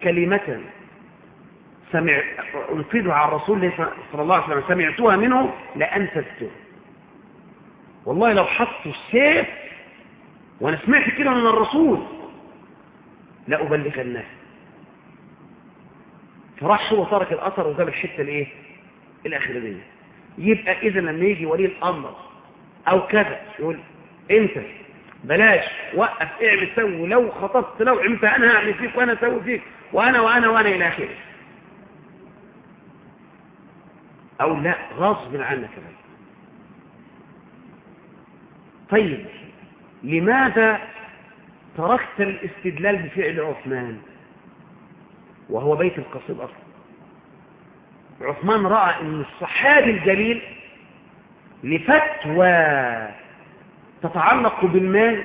كلمة سمع انفذها على الرسول صلى الله عليه وسلم سمعتها منه لأنفذته والله لو حطوا السيف وأنا سمعت كده من الرسول لا أبلغ الناس فراح هو ترك الأثر وجاب الحتة الإيه؟ الأخرانية يبقى إذا لما يجي ولي الأمر أو كذا يقول أنت بلاش وقف اعمل سوي لو خطبت لو عمت أنا هعمل فيك وأنا أسوي فيك وأنا وأنا وأنا إلى آخره. أو لا غصب عنك كمان. طيب لماذا تركت الاستدلال بفعل عثمان؟ وهو بيت القصيد أصلا. عثمان رأى أن الصحابي الجليل لفتوى تتعلق بالمال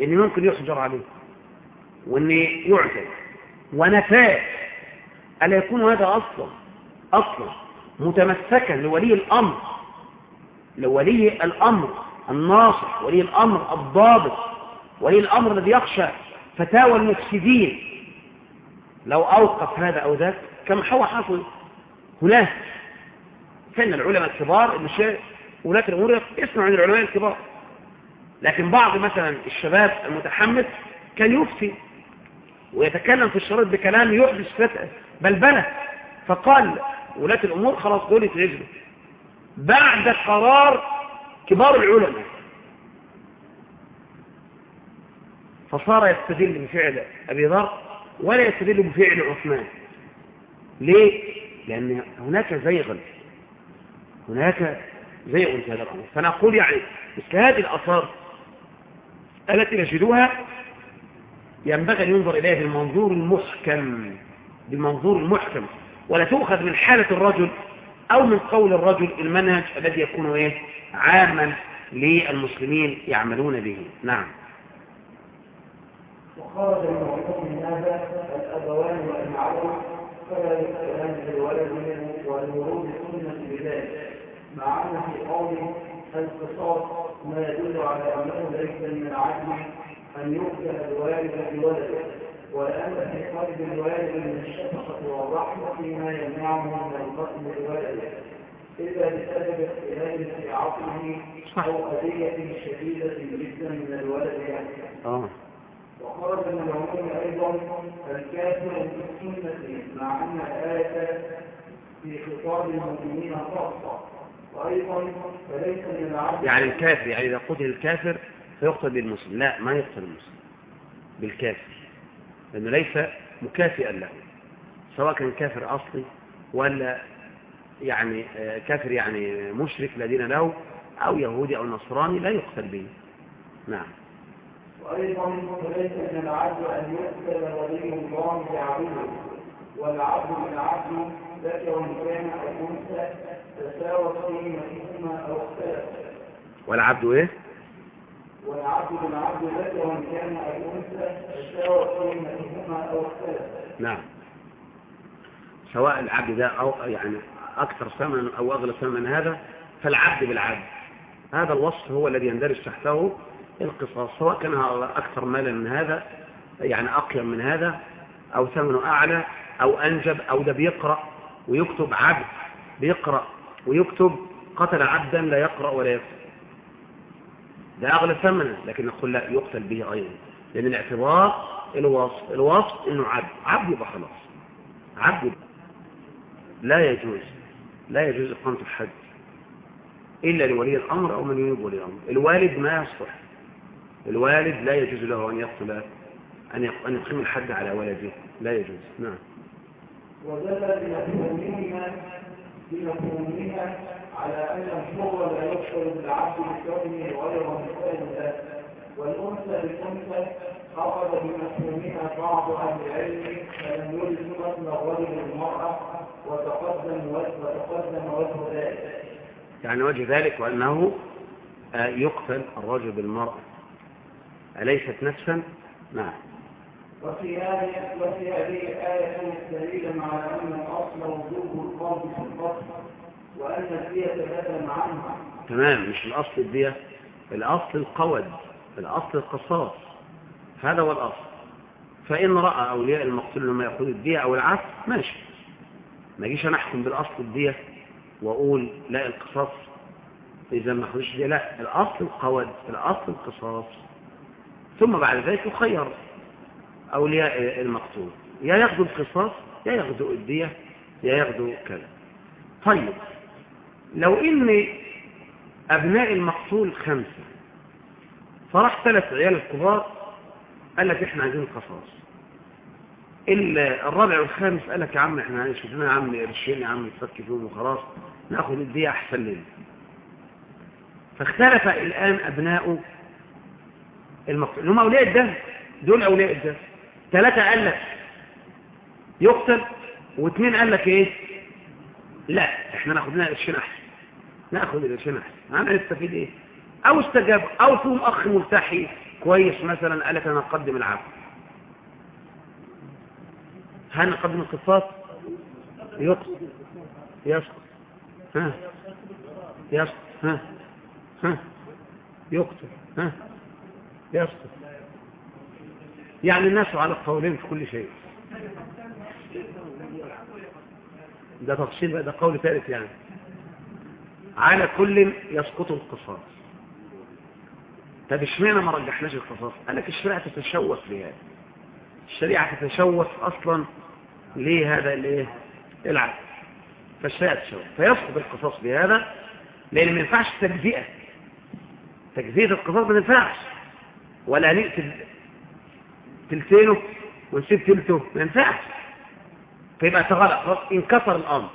أن ممكن يحجر عليه وأن يعزل ونفاه. ألا يكون هذا أصلا؟ أصلا. متمسكا لولي الأمر لولي الأمر الناصح ولي الأمر الضابط ولي الأمر الذي يخشى فتاوى المفسدين. لو أوقف هذا أو ذاك كما هو حصل هناك. كان العلماء الكبار المشايخ ولاة الأمور يسمعوا عن العلماء الكبار. لكن بعض مثلا الشباب المتحمس كان يفتي ويتكلم في الشريط بكلام يحدث بلبلة فقال ولاة الأمور خلاص دول يتعجبوا بعد قرار كبار العلماء. فصار يستدل بفعل أبي ذر ولا يستدل بفعل عثمان. ليه؟ لأن هناك زيغ. هناك زيغ في هذا الأمر. فنقول يعني مثل هذه الأثار التي نجدوها ينبغي أن ينظر إليها بالمنظور المحكم بالمنظور المحكم. ولا تؤخذ من حالة الرجل أو من قول الرجل المنهج الذي يكون إيه؟ عاما للمسلمين يعملون به. نعم. وخرج من حكم هذا الأبوان والمعلم فلا يسألان بالولد منه والورود سنة بذلك مع أن في قوله القصاص ما يدل على أنه ليس من العدل أن يقتل الوالد بولده. ولأن في قلب الوالد من الشفقة والرحمة فيما يمنعه من القتل بولده إلا بسبب اختلاف في عقله أو أذية شديدة جدا من الولد يعني. آه. وخرج من العموم أيضا الكافر في السنة مع أن الآية في خطاب المؤمنين خاصة. وأيضا فليس من العبد يعني الكافر يعني إذا قتل الكافر فيقتل بالمسلم. لا ما يقتل المسلم. بالكافر. لأنه ليس مكافئا له سواء كان كافر أصلي ولا يعني كافر يعني مشرك لا دين له أو يهودي أو نصراني لا يقتل به. نعم. وأيضا فليس من العبد أن يقتل ولي الله بعبده والعبد من العبد ذكر كان أو أنثى تساوت قيمتهما أو اختلف. والعبد إيه؟ والعبد من العبد ذكر كان أو أنثى تساوت قيمتهما أو اختلف نعم. سواء العبد ده أو يعني أكثر ثمن أو أغلى ثمن هذا فالعبد بالعبد. هذا الوصف هو الذي يندرج تحته القصاص سواء كان أكثر مالا من هذا يعني أقيم من هذا أو ثمنه أعلى أو أنجب أو ده بيقرأ ويكتب عبد بيقرأ ويكتب قتل عبدا لا يقرأ ولا يكتب. ده أغلى ثمنا لكن نقول لا يقتل به أيضا لأن الاعتبار الوصف الوصف إنه عبد عبد يبقى خلاص. عبد لا يجوز لا يجوز إقامة الحد إلا لولي الأمر أو من يريد ولي الأمر. الوالد ما يصلح. الوالد لا يجوز له أن يقتل أن أن يقيم الحد على ولده. لا يجوز. نعم. ودل بمفهومهما بمفهومهما على أن الحر لا يقتل بالعبد بكونه غير مثال له. والأنثى بالأنثى أخذ بمفهومها بعض أهل العلم فلم يرد قتل الرجل المرأة وتقدم وتقدم وجه ذلك. يعني وجه ذلك وأنه آه، يقتل الرجل بالمرأة. أليست نفسا؟ نعم. وفي هذه وفي هذه الآية دليلا على أن الأصل وجوب القول في القتل وأن الدية بدل عنها تمام مش الأصل الدية. الأصل القود الأصل القصاص. هذا هو الأصل. فإن رأى أولياء المقتول لما يأخذ الدية أو العفو ماشي. ما اجيش أنا أحكم بالأصل الدية وأقول لا القصاص إذا ما خدش دي لا. الأصل القواد الأصل القصاص. ثم بعد ذلك يخير أولياء المقتول. يا ياخذوا القصاص يا ياخذوا الدية يا ياخذوا كذا. طيب. لو إن أبناء المقتول خمسة فراح ثلاث عيال الكبار قال لك إحنا عايزين القصاص الرابع والخامس قال لك يا عم إحنا شفنا يا عم قرشين يا عم نفك فيهم وخلاص ناخد الدية أحسن لنا. فاختلف الآن أبناء المقتول هم أولياء الدم دول أولياء الدم ثلاثة قال لك يقتل واثنين قال لك إيه؟ لا إحنا ناخد لنا قرشين أحسن. ناخد القرشين احسن أنا نستفيد إيه؟ أو استجاب أو فيهم أخ ملتحي كويس مثلا قال لك أنا أقدم العفو هل نقدم القصاص؟ يقصد. يسقط. ها. يسقط. ها. ها. يقتل. ها. يسقط. يعني الناس على القولين في كل شيء. ده تفصيل بقى ده قول ثالث يعني. على كل يسقط القصاص. طب اشمعنى ما رجحناش القصاص؟ قال لك الشريعة تتشوف لهذا. الشريعة تتشوف أصلا ليه هذا الإيه؟ العدل. فالشريعة تتشوف. فيسقط القصاص بهذا لأن ما ينفعش تجزئة. تجزئة القصاص ما ينفعش ولا نقتل تلتينه ونسيب تلته ما ينفعش. فيبقى تغلق خلاص انكسر الأمر.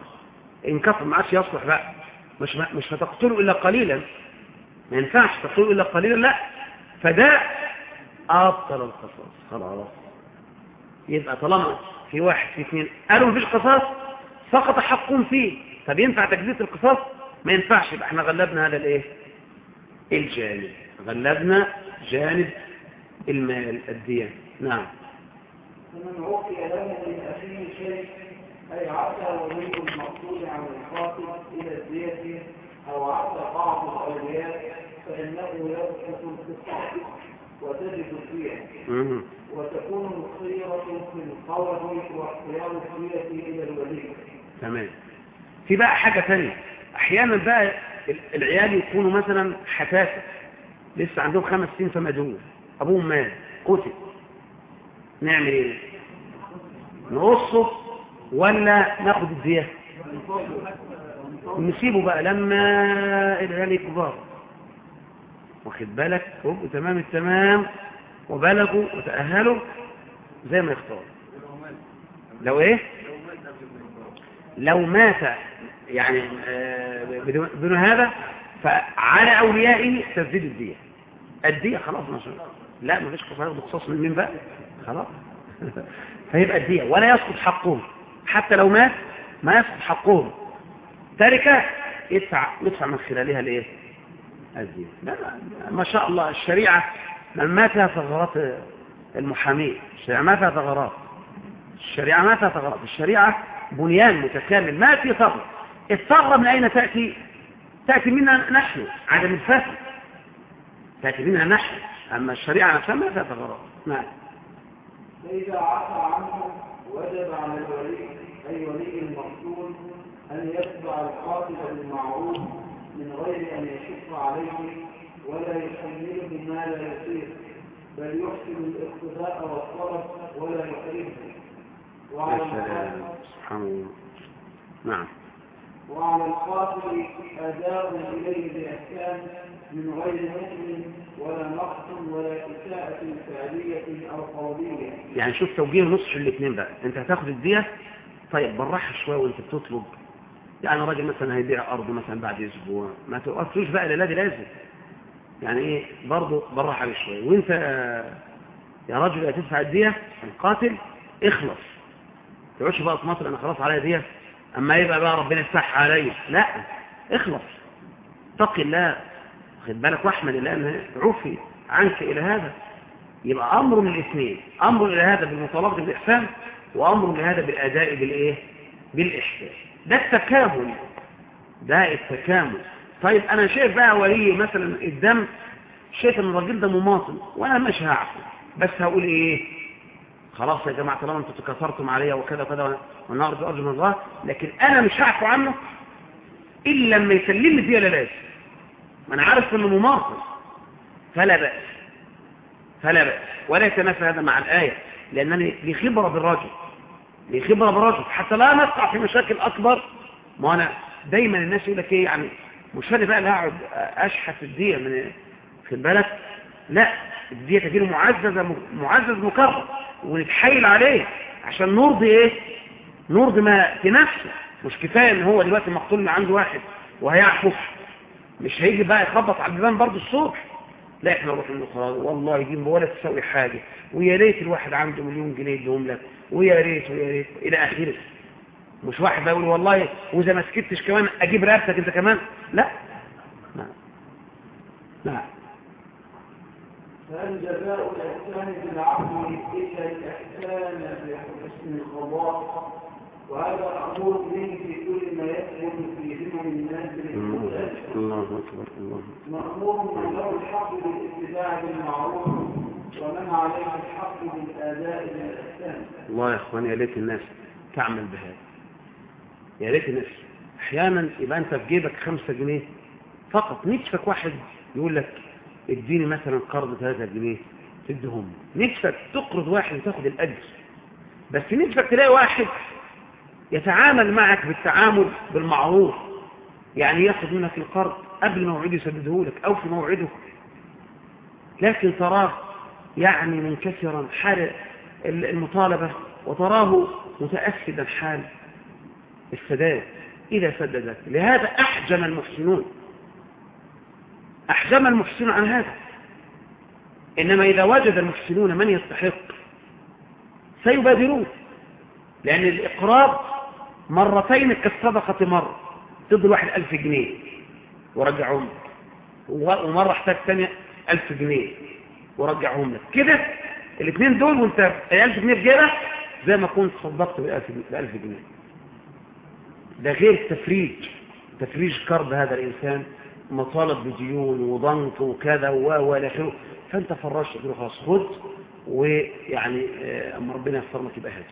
انكسر ما عادش يصلح بقى. مش مش هتقتله إلا قليلا. ما ينفعش تقتله إلا قليلا لا. فده أبطل القصاص. خلاص يبقى طالما في واحد في اثنين قالوا مفيش قصاص سقط حقهم فيه. طب ينفع تجزئه القصاص؟ ما ينفعش. يبقى إحنا غلبنا هذا الإيه؟ الجانب. غلبنا جانب المال الديان. نعم. من أخيه شيء أي عسى ولي المقصود عن الخاطب إلى الدية أو عسى بعض الأولياء فإنه يسقط القصاص وتجد مم. وتكون الخيرة في القول واختيار الدية إلى الولي تمام. في بقى حاجة تانية. أحيانا بقى ال- العيال يكونوا مثلا حساسة لسه عندهم خمس سنين فما دون أبوهم مات. قتل. نعمل إيه؟ نقصه. ولا ناخد الدية نسيبه بقى لما العيال يكبر واخد بالك؟ هم تمام التمام. وبلغوا وتأهلوا زي ما يختار. لو إيه؟ لو مات يعني آه، بدون هذا فعلى أوليائه تسديد الدية الدية خلاص ما لا ما فيش قصاص بقصاص من مين بقى؟ خلاص. فيبقى الدية ولا يسقط حقهم. حتى لو مات ما يسقط حقهم. تركة يدفع يدفع من خلالها الايه الدية لا ما شاء الله الشريعة ما فيها ثغرات المحامين. الشريعة ما فيها ثغرات. الشريعة ما فيها ثغرات. الشريعة بنيان متكامل. ما في ثغرة الثغرة من أين تأتي؟ تأتي منا نحن عدم الفهم. تأتي منا نحن. أما الشريعة نفسها ما فيها ثغرات. نعم. فإذا عفى عنه وجب على الولي أي ولي المقتول أن يتبع القاتل بالمعروف من غير أن يشق عليه ولا يحمله ما لا يصير بل يحسن الاقتداء والطلب ولا يحرمه. وعلى سبحان الله. نعم. وعلى القاتل أداء إليه بإحسان من غير مؤمن ولا نقص ولا إساءة فعلية أو قولية يعني شوف توجيه نصح الاثنين بقى. أنت هتاخد الدية طيب بالراحة شوية وأنت بتطلب. يعني راجل مثلا هيبيع ارضه مثلا بعد أسبوع. ما توقفلوش بقى لا دي لازم يعني إيه؟ برضه بالراحة عليه شوية. وأنت يا رجل هتدفع الدية القاتل اخلص. تقعدش بقى تماطل أنا خلاص عليا دية. أما يبقى بقى ربنا يفتحها عليا لا اخلص. اتق الله. خد بالك واحمد الله ان عفي عنك إلى هذا. يبقى أمر من الاثنين. أمر إلى هذا بالمطالبة بالإحسان وأمر لهذا بالأداء بالإيه؟ بالإحسان. ده التكامل. ده التكامل. طيب أنا شايف بقى ولي مثلا الدم شايف إن الراجل ده مماطل وأنا مش هعفو. بس هقول إيه؟ خلاص يا جماعة طالما أنتوا تكاثرتم عليا وكذا وكذا وأنا أرجو أرجو من الله لكن أنا مش هعفو عنه إلا لما يسلمني فيها لازم ما أنا عارف إنه مماطل. فلا بأس. فلا بأس. ولا يتنافى هذا مع الآية لأنني لي خبرة بالرجل. لي خبرة بالرجل. حتى لا نقع في مشاكل أكبر. ما أنا دايما الناس يقول لك إيه يعني مش فاهم بقى لا أقعد أشحت الدية من في البلد. لا الدية تجيله معززة معزز مكرر. ونتحايل عليه عشان نرضي إيه؟ نرضي ما في نفسه. مش كفاية إن هو دلوقتي مقتول من عنده واحد وهيعفف مش هيجي بقى يخبط على البيبان برضه الصبح. لا إحنا نروح خلاص والله يجيب ولا تسوي حاجة. ويا ريت الواحد عنده مليون جنيه يديهم لك. ويا ريت ويا ريت إلى آخره. مش واحد بقى يقول والله وإذا ما سكتش كمان أجيب رقبتك أنت كمان. لا. لا. لا. فهل جزاء الإحسان بالعفو إلا الإحسان بحسن القضاء وهذا أمور به في كل ما يثبت في ذمم الناس الله أكبر الله مأمور من له الحق بالاتباع بالمعروف ومن عليه الحق بالآداء بالإحسان. الله يا إخوان يا ريت الناس تعمل بهذا. يا ريت الناس. أحيانا يبقى أنت في جيبك خمسة جنيه فقط نفسك واحد يقول لك اديني مثلا قرض هذا جنيه تدهم. نفسك تقرض واحد وتاخد الأجر. بس نفسك تلاقي واحد يتعامل معك بالتعامل بالمعروف. يعني ياخذ منك القرض قبل موعده يسدده لك أو في موعده. لكن تراه يعني منكسرا حال المطالبة وتراه متأسدا حال السداد. إذا سددت لهذا أحجم المحسنون. أحجم المحسنون عن هذا. إنما إذا وجد المحسنون من يستحق سيبادرون. لأن الإقراض مرتين كالصدقة مرة تدي واحد ألف جنيه ورجعهم ومرة أحتاج ثانية ألف جنيه ورجعهم لك. كده الاثنين دول وأنت ألف جنيه في زي ما كنت صدقت بألف جنيه. ده غير تفريج. تفريج كرب هذا الإنسان. مطالب بديون وضنك وكذا والى آخره. فأنت فرشت له خلاص خد ويعني اما ربنا يسر لك يبقى هذا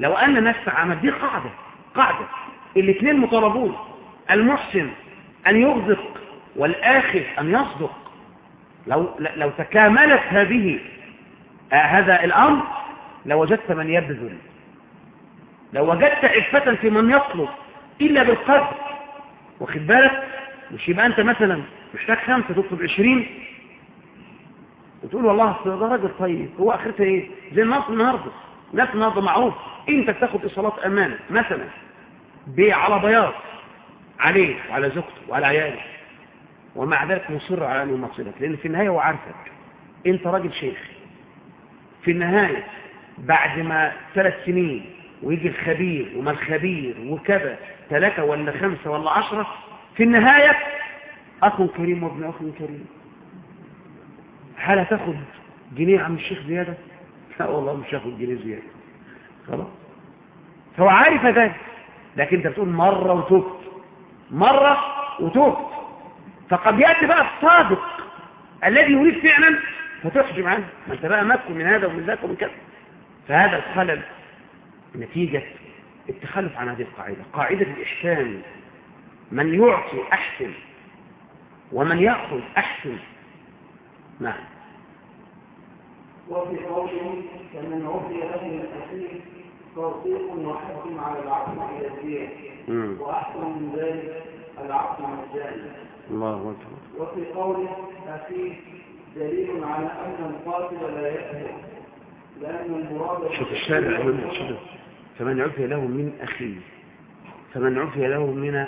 لو أن الناس عمل دي قاعدة قاعدة. الاثنين مطالبون. المحسن أن يرزق والآخر أن يصدق. لو لو تكاملت هذه آه هذا الأمر لوجدت من يبذل. لو وجدت عفة في من يطلب إلا بالقدر. واخد بالك؟ مش يبقى انت مثلا محتاج خمسة تطلب عشرين؟ وتقول والله ده راجل طيب هو اخرتها إيه؟ زي الناس النهارده. ناس النهارده معروف. أنت بتاخد إيصالات أمانة؟ مثلا على بياض. عليه وعلى زوجته وعلى عياله. ومع ذلك مصر على انه يمصلك لأن في النهاية هو عارفك. أنت راجل شيخ. في النهاية بعد ما ثلاث سنين ويجي الخبير وما الخبير وكذا ثلاثة ولا خمسة ولا عشرة في النهاية أخ كريم وابن أخ كريم. هل هتاخد جنيه عم الشيخ زيادة؟ لا والله مش هاخد جنيه زيادة. خلاص. فهو عارف ذلك لكن أنت بتقول مرة وتوبت. مرة وتوبت. فقد يأتي بقى الصادق الذي يريد فعلا فتحجم عنه. ما أنت بقى مكن من هذا ومن ذاك ومن كذا. فهذا الخلل نتيجة التخلف عن هذه القاعدة. قاعدة الإحسان من يعطي أحسن ومن يأخذ أحسن. نعم. وفي قوله كمن عفي له من أخيه توثيق وحكم على العقل إلى الدين. وأحسن من ذلك العقل مجانا الله أكبر. وفي قوله أخيه دليل على أن القاتل لا يأثم لأن المراد شوف الشارع هنا شوف. فمن عفي له من أخيه فمن عفي له من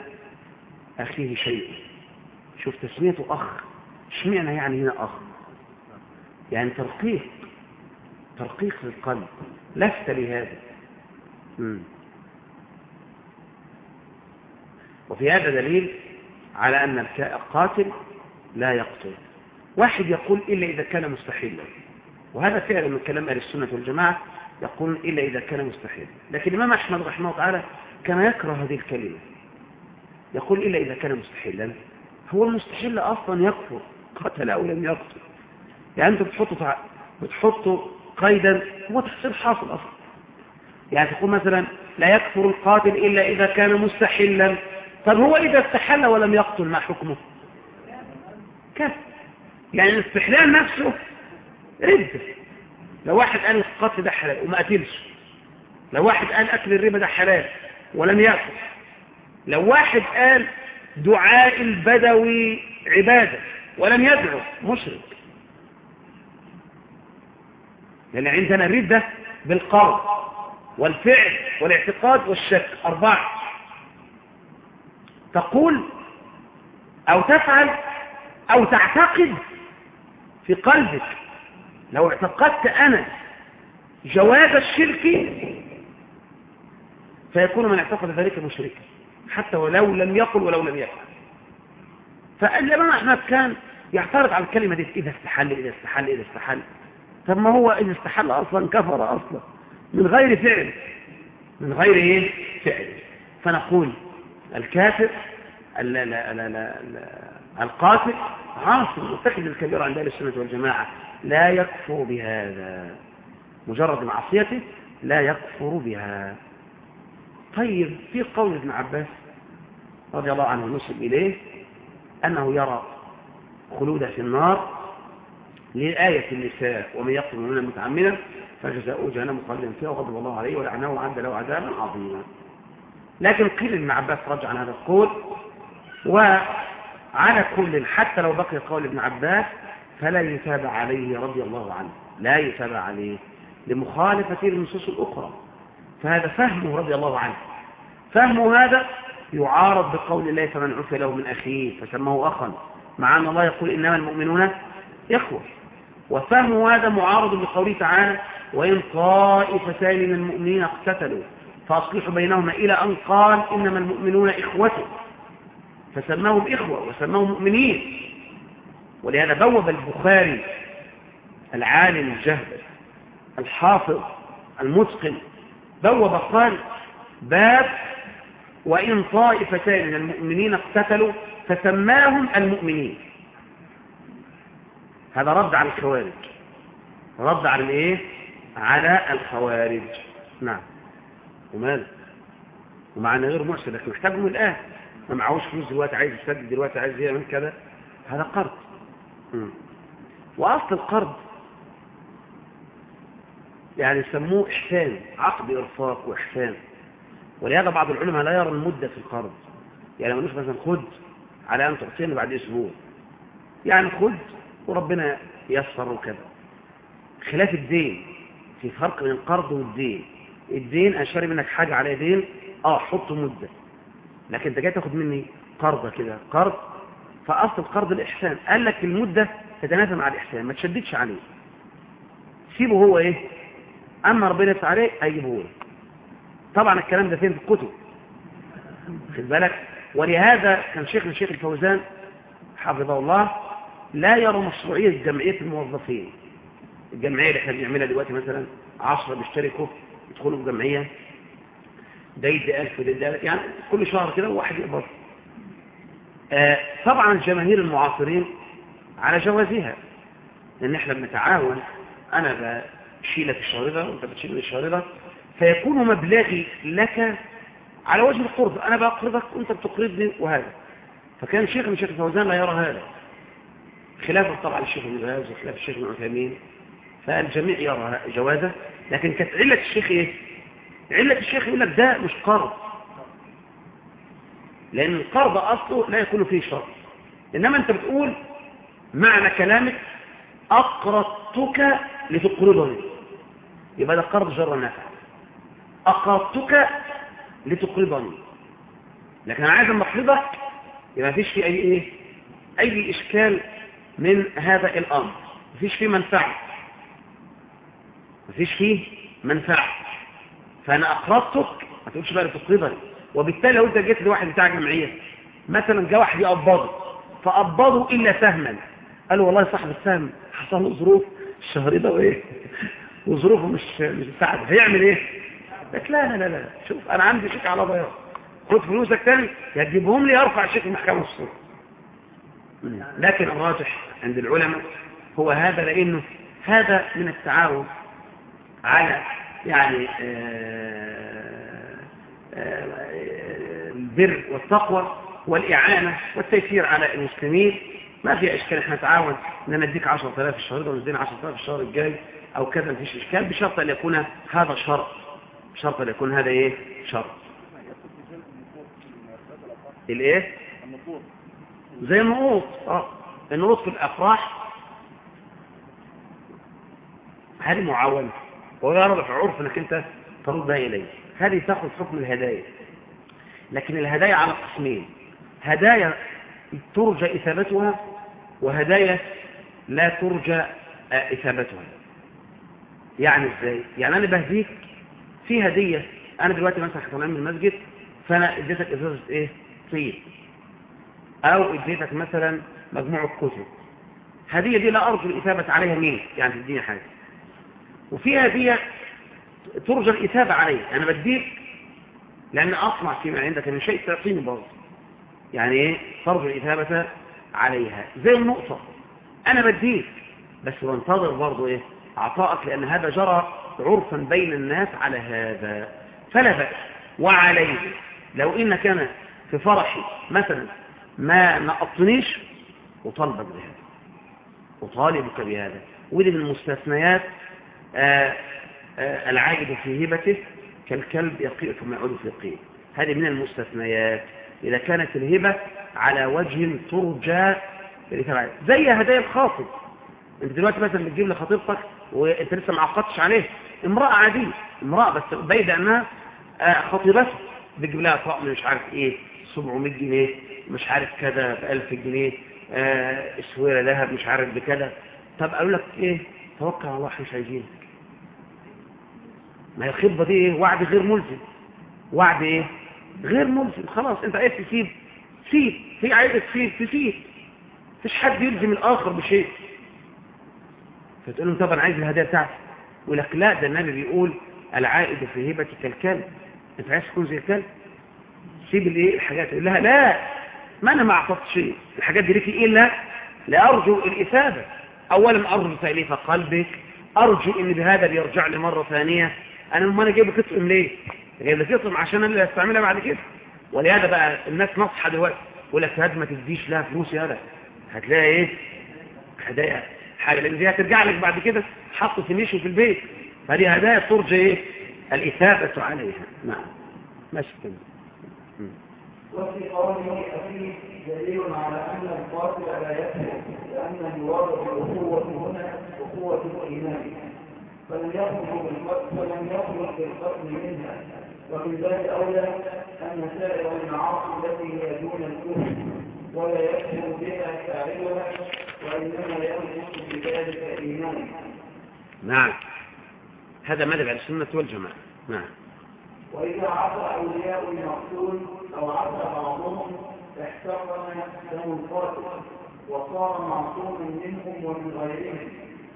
أخيه شيء. شوف تسميته أخ. اشمعنى يعني هنا أخ؟ يعني ترقيق. ترقيق للقلب لفت لهذا. وفي هذا دليل على أن القاتل لا يقتل. واحد يقول إلا إذا كان مستحيلا. وهذا فعلا من كلام أهل السنة والجماعة يقول إلا إذا كان مستحيلا. لكن الإمام أحمد رحمه الله تعالى كان يكره هذه الكلمة. يقول إلا إذا كان مستحيلا هو المستحيل أصلا يكفر قتل أو لم يقتل. يعني أنتم بتحطوا بتحطوا قيدا هو تفسير حاصل أصلا. يعني تقول مثلا لا يكفر القاتل إلا إذا كان مستحلا. طب هو إذا استحل ولم يقتل ما حكمه؟ كفر يعني الاستحلال نفسه رد. لو واحد قال القتل ده حلال وما قتلش لو واحد قال أكل الربا ده حلال ولم يأكل لو واحد قال دعاء البدوي عبادة ولم يدعو مشرك. لأن عندنا الردة بالقول والفعل والاعتقاد والشك. أربعة. تقول أو تفعل أو تعتقد في قلبك لو اعتقدت أنا جواز الشرك فيكون من اعتقد ذلك مشركا. حتى ولو لم يقل ولو لم يفعل. فالإمام أحمد كان يعترض على الكلمة دي إذا استحل إذا استحل إذا استحل. طب ما هو إذا استحل أصلا كفر أصلا. من غير فعل. من غير إيه؟ فعل. فنقول الكافر لا لا لا لا القاتل عاصي مرتكب الكبيرة عند أهل السنة والجماعة. لا يكفر بهذا. مجرد معصيته لا يكفر بها. طيب في قول ابن عباس رضي الله عنه نسب إليه أنه يرى خلود في النار لآية النساء ومن يقتل منا متعمدا فجزاؤه جهنم خالدا فيها وغضب الله عليه ولعنه وعد له عذابا عظيما. لكن قيل ابن عباس رجع عن هذا القول وعلى كل حتى لو بقي قول ابن عباس فلا يتابع عليه رضي الله عنه لا يتابع عليه لمخالفة النصوص الأخرى. فهذا فهمه رضي الله عنه. فهمه هذا يعارض بقول الله فمن عفى له من أخيه فسمه أخا. مع أن الله يقول إنما المؤمنون إخوة. وفهم هذا معارض بقوله تعالى وإن طائفتان من المؤمنين اقتتلوا فأصلحوا بينهما إلى أن قال إنما المؤمنون إخوة فسماهم إخوة وسماهم مؤمنين. ولهذا بوب البخاري العالم الجهل الحافظ المتقن بوب قال باب وإن طائفتان من المؤمنين اقتتلوا فسماهم المؤمنين. هذا رد على الخوارج. رد على الايه؟ على الخوارج. نعم. وماذا؟ ومعنى غير محسن. لكن محتاجهم الآن. ما معهوش فلوس دلوقتي عايز يسدد دلوقتي عايز يعمل كذا. هذا قرض. وأصل القرض يعني يسموه إحسان عقد إرفاق وإحسان. ولهذا بعض العلماء لا يرى المدة في القرض. يعني ما نقولش مثلا خد على أن تعطيني بعد أسبوع. يعني خد وربنا يسر وكذا. خلاف الدين في فرق بين القرض والدين. الدين أشاري منك حاجة على دين آه حط مدة. لكن أنت جاي تاخد مني قرضة كده. قرض فأصل القرض الإحسان. قال لك المدة تتناسب مع الإحسان ما تشددش عليه. سيبه هو إيه؟ أما ربنا يفتح عليه هيجيبه لك. طبعا الكلام ده فين؟ في الكتب. خد بالك؟ ولهذا كان شيخنا الشيخ الفوزان حفظه الله لا يرى مشروعية جمعية الموظفين. الجمعية اللي إحنا بنعملها دلوقتي مثلا عشرة بيشتركوا يدخلوا في جمعية. ده ألف وده يعني كل شهر كده واحد يقبض. آه طبعا جماهير المعاصرين على جوازها لأن إحنا بنتعاون. أنا بشيلك الشهر ده وأنت بتشيل الشهر ده. فيكون مبلغي لك على وجه القرض أنا بقرضك وأنت بتقرضني وهذا. فكان شيخ من شيخ الفوزان لا يرى هذا. خلافا طبعا الشيخ ابن باز وخلاف الشيخ ابن عثيمين. فالجميع يرى جوازه. لكن كانت علة الشيخ إيه؟ علة الشيخ يقول لك ده مش قرض. لأن القرض أصله لا يكون فيه شرط. إنما أنت بتقول معنى كلامك أقرضتك لتقرضني. يبقى ده قرض جر نافع. أقرضتك لتقرضني لكن أنا عايز أما أقرضك يبقى مفيش فيه أي إيه؟ أي إشكال من هذا الأمر. مفيش فيه منفعة. مفيش فيه منفعة. فأنا أقرضتك ما تقولش بقى لتقرضني وبالتالي لو أنت جيت لواحد بتاع جمعية مثلا جاء واحد يقبضه فقبضه إلا سهما. قال له والله صاحب السهم حصل له ظروف الشهر ده وإيه؟ وظروفه مش مش مساعده. هيعمل إيه؟ قلت لا لا لا لا شوف أنا عندي شيك على بياض خد فلوسك تاني يا تجيبهم لي أرفع شيك المحكمة الصورة لكن الراجح عند العلماء هو هذا لأنه هذا من التعاون على يعني آه، آه، البر والتقوى والإعانة والتيسير على المسلمين. ما في إشكال إحنا نتعاون إن أنا أديك 10000 في الشهر ده وندينا 10000 في الشهر الجاي أو كذا مفيش إشكال بشرط أن يكون هذا شرط. بشرط أن يكون هذا إيه؟ شرط. الإيه؟ زي النقوط. آه. النقوط في الأفراح هذه معاونة. ويرى في عرف إنك أنت تردها إليه. هذه تأخذ حكم الهدايا. لكن الهدايا على قسمين. هدايا ترجى إثابتها وهدايا لا ترجى إثابتها. يعني إزاي؟ يعني أنا بهديك في هدية أنا دلوقتي مثلا طالعين من المسجد فأنا إديتك إزازة إيه؟ طين. أو إديتك مثلا مجموعة كتب هدية دي لا أرجو الإثابة عليها مين؟ يعني تديني حاجة. وفي هدية ترجى الإثابة عليها أنا بديك لأن اطمع فيما عندك من شيء تعطيني برضه. يعني إيه؟ ترجو الإثابة عليها. زي النقطة. أنا بديك بس بنتظر برضه إيه؟ عطائك لأن هذا جرى عرفا بين الناس على هذا فلا بأس. وعليه. لو إن كان في فرحي مثلا ما نقطنيش أطالبك بهذا. أطالبك بهذا. ودي من المستثنيات آه، آه، العاجد في هبته كالكلب يقيء ثم يعود في القيء. هذه من المستثنيات. إذا كانت الهبة على وجه ترجى زي هدايا الخاطب. أنت دلوقتي مثلا بتجيب لخطيبتك وانت لسه ما عقدتش عليه. امرأة عادية امرأة بس بايد انها آه، خطيبتها بتجيب لها طقم مش عارف إيه 700 جنيه مش عارف كذا ب 1000 جنيه آه اسويره ذهب مش عارف بكذا. طب قالوا لك إيه؟ توكل على الله إحنا مش عايزينك. ما هي الخطبة دي إيه؟ وعد غير ملزم. وعد إيه؟ غير ملزم. خلاص أنت عايز تسيب. سيب. هي عايزه تسيب. تسيب. مفيش حد يلزم الآخر بشيء. فتقول لهم طب أنا عايز الهدايا بتاعتي. يقول لك لا ده النبي بيقول العائد في هبتك كالكلب انت عايز تكون زي الكلب سيب الايه؟ الحاجات. يقول لها لا ما أنا ما اعطيت شيء الحاجات دي ليكي إلا لارجو الإثابة. اولا أرجو تأليف قلبك. أرجو إن بهذا بيرجع لي مرة ثانية. أنا ما أنا جايب قطم ليه؟ جايب لك عشان أنا اللي أستعملها بعد كده. ولهذا بقى الناس نصحى دلوقتي. يقول لك هاد ما تديش لها فلوس يا هتلاقي إيه؟ هدايا. حاجة لأن دي هترجع لك بعد كده حط في في البيت. فدي هدايا ترجى إيه؟ الإثابة عليها. نعم. ماشي كده وفي قوله أخيه دليل على أن القاتل لا يكفر لأن المراد بالأخوة هنا أخوة الإيمان فلم يخرج بالقتل فلم يخرج بالقتل منها. ومن ذلك أولى أن سائر المعاصي التي هي دون الكفر ولا يكفر بها فاعلها وإنما ينقص بذلك نعم. هذا مذهب السنة والجماعة. نعم. وإذا عصى أولياء المقتول أو عصى بعضهم احترم دم القاتل وصار معصوما منهم ومن غيرهم.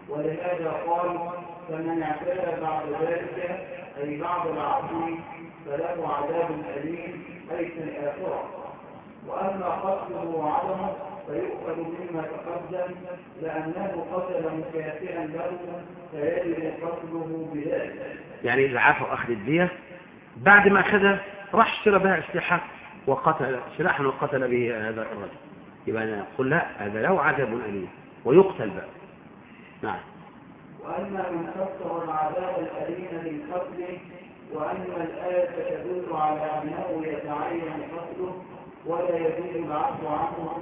ولهذا قال فمن اعتدى بعد ذلك أي بعد العصر فله عذاب أليم أي في الآخرة. وأما قتله وعدمه فيؤخذ مما تقدم لأنه قتل مكافئا له فيجب قتله بذلك. يعني إذا عافوا أخذ الدية بعد ما أخذها راح اشترى بها أسلحة وقتل سلاحا وقتل به هذا الرجل. يبقى أنا أقول لا هذا له عذاب أليم ويقتل بقى. نعم. وأما من فسر العذاب الأليم بالقتل وأن الآية تدل على أنه يتعين قتله ولا يجوز العفو عنه.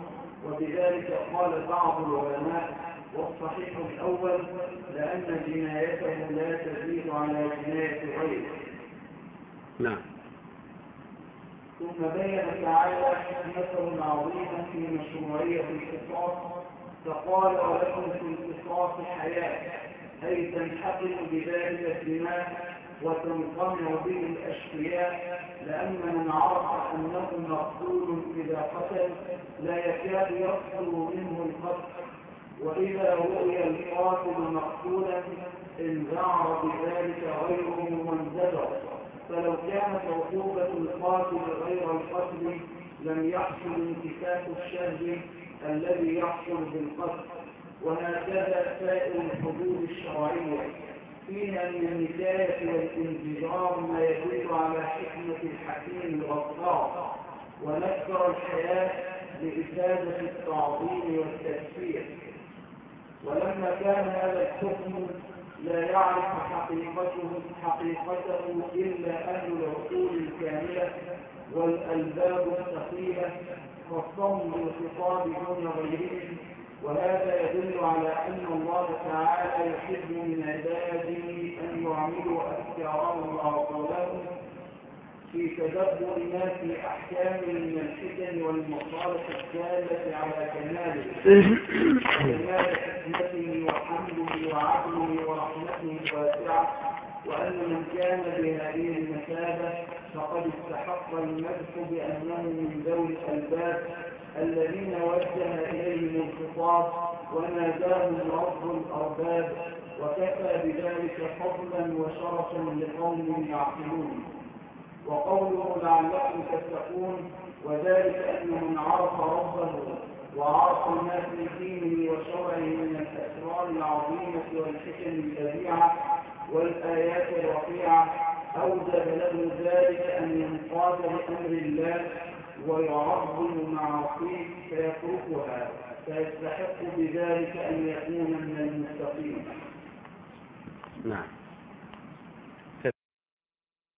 وبذلك قال بعض العلماء والصحيح الأول لأن جنايته لا تزيد على جناية غيره. نعم. ثم بين تعالى حكمة عظيمة في مشروعية القصاص فقال ولكم في القصاص حياة أي تنحقن بذلك الدماء وتنقمع به الأشقياء لأن من عرف أنه مقتول إذا قتل لا يكاد يقتل منه القتل. وإذا رؤي القاتل مقتولا انذعر بذلك غيره وانزجر فلو كانت عقوبة القاتل غير القتل لم يحصل انتكاك الشر الذي يحصل بالقتل. وهكذا سائر الحدود الشرعية. فيها من النكاية والانفجار ما يدل على حكمة الحكيم الغفار. ونذكر الحياة لإفادة التعظيم والتكفير ولما كان هذا الحكم لا يعرف حقيقته حقيقته إلا أهل العقول الكاملة والألباب الثقيلة فالصوم بالخطاب دون غيرهم وهذا يدل على أن الله تعالى يحب من عباده أن يعملوا أفكارهم وعقولهم في تدبر ما في أحكام من الحكم والمصالح الدالة على كماله. كمال حكمته وحمده وعدله ورحمته الواسعة. وأن من كان بهذه المثابة فقد استحق المدح بأنه من ذوي الألباب الذين وجه إليهم الخطاب وناداهم رب الأرباب وكفى بذلك فضلا وشرفا لقوم يعقلون. وقوله لعلكم تتقون وذلك أن من عرف ربه وعرف ما في دينه وشرعه من الأسرار العظيمة والحكم البديعة والآيات الرفيعة أوجب له ذلك أن ينقاد لأمر الله ويعظم معاصيه فيتركها فيستحق بذلك أن يكون من المستقيم. نعم.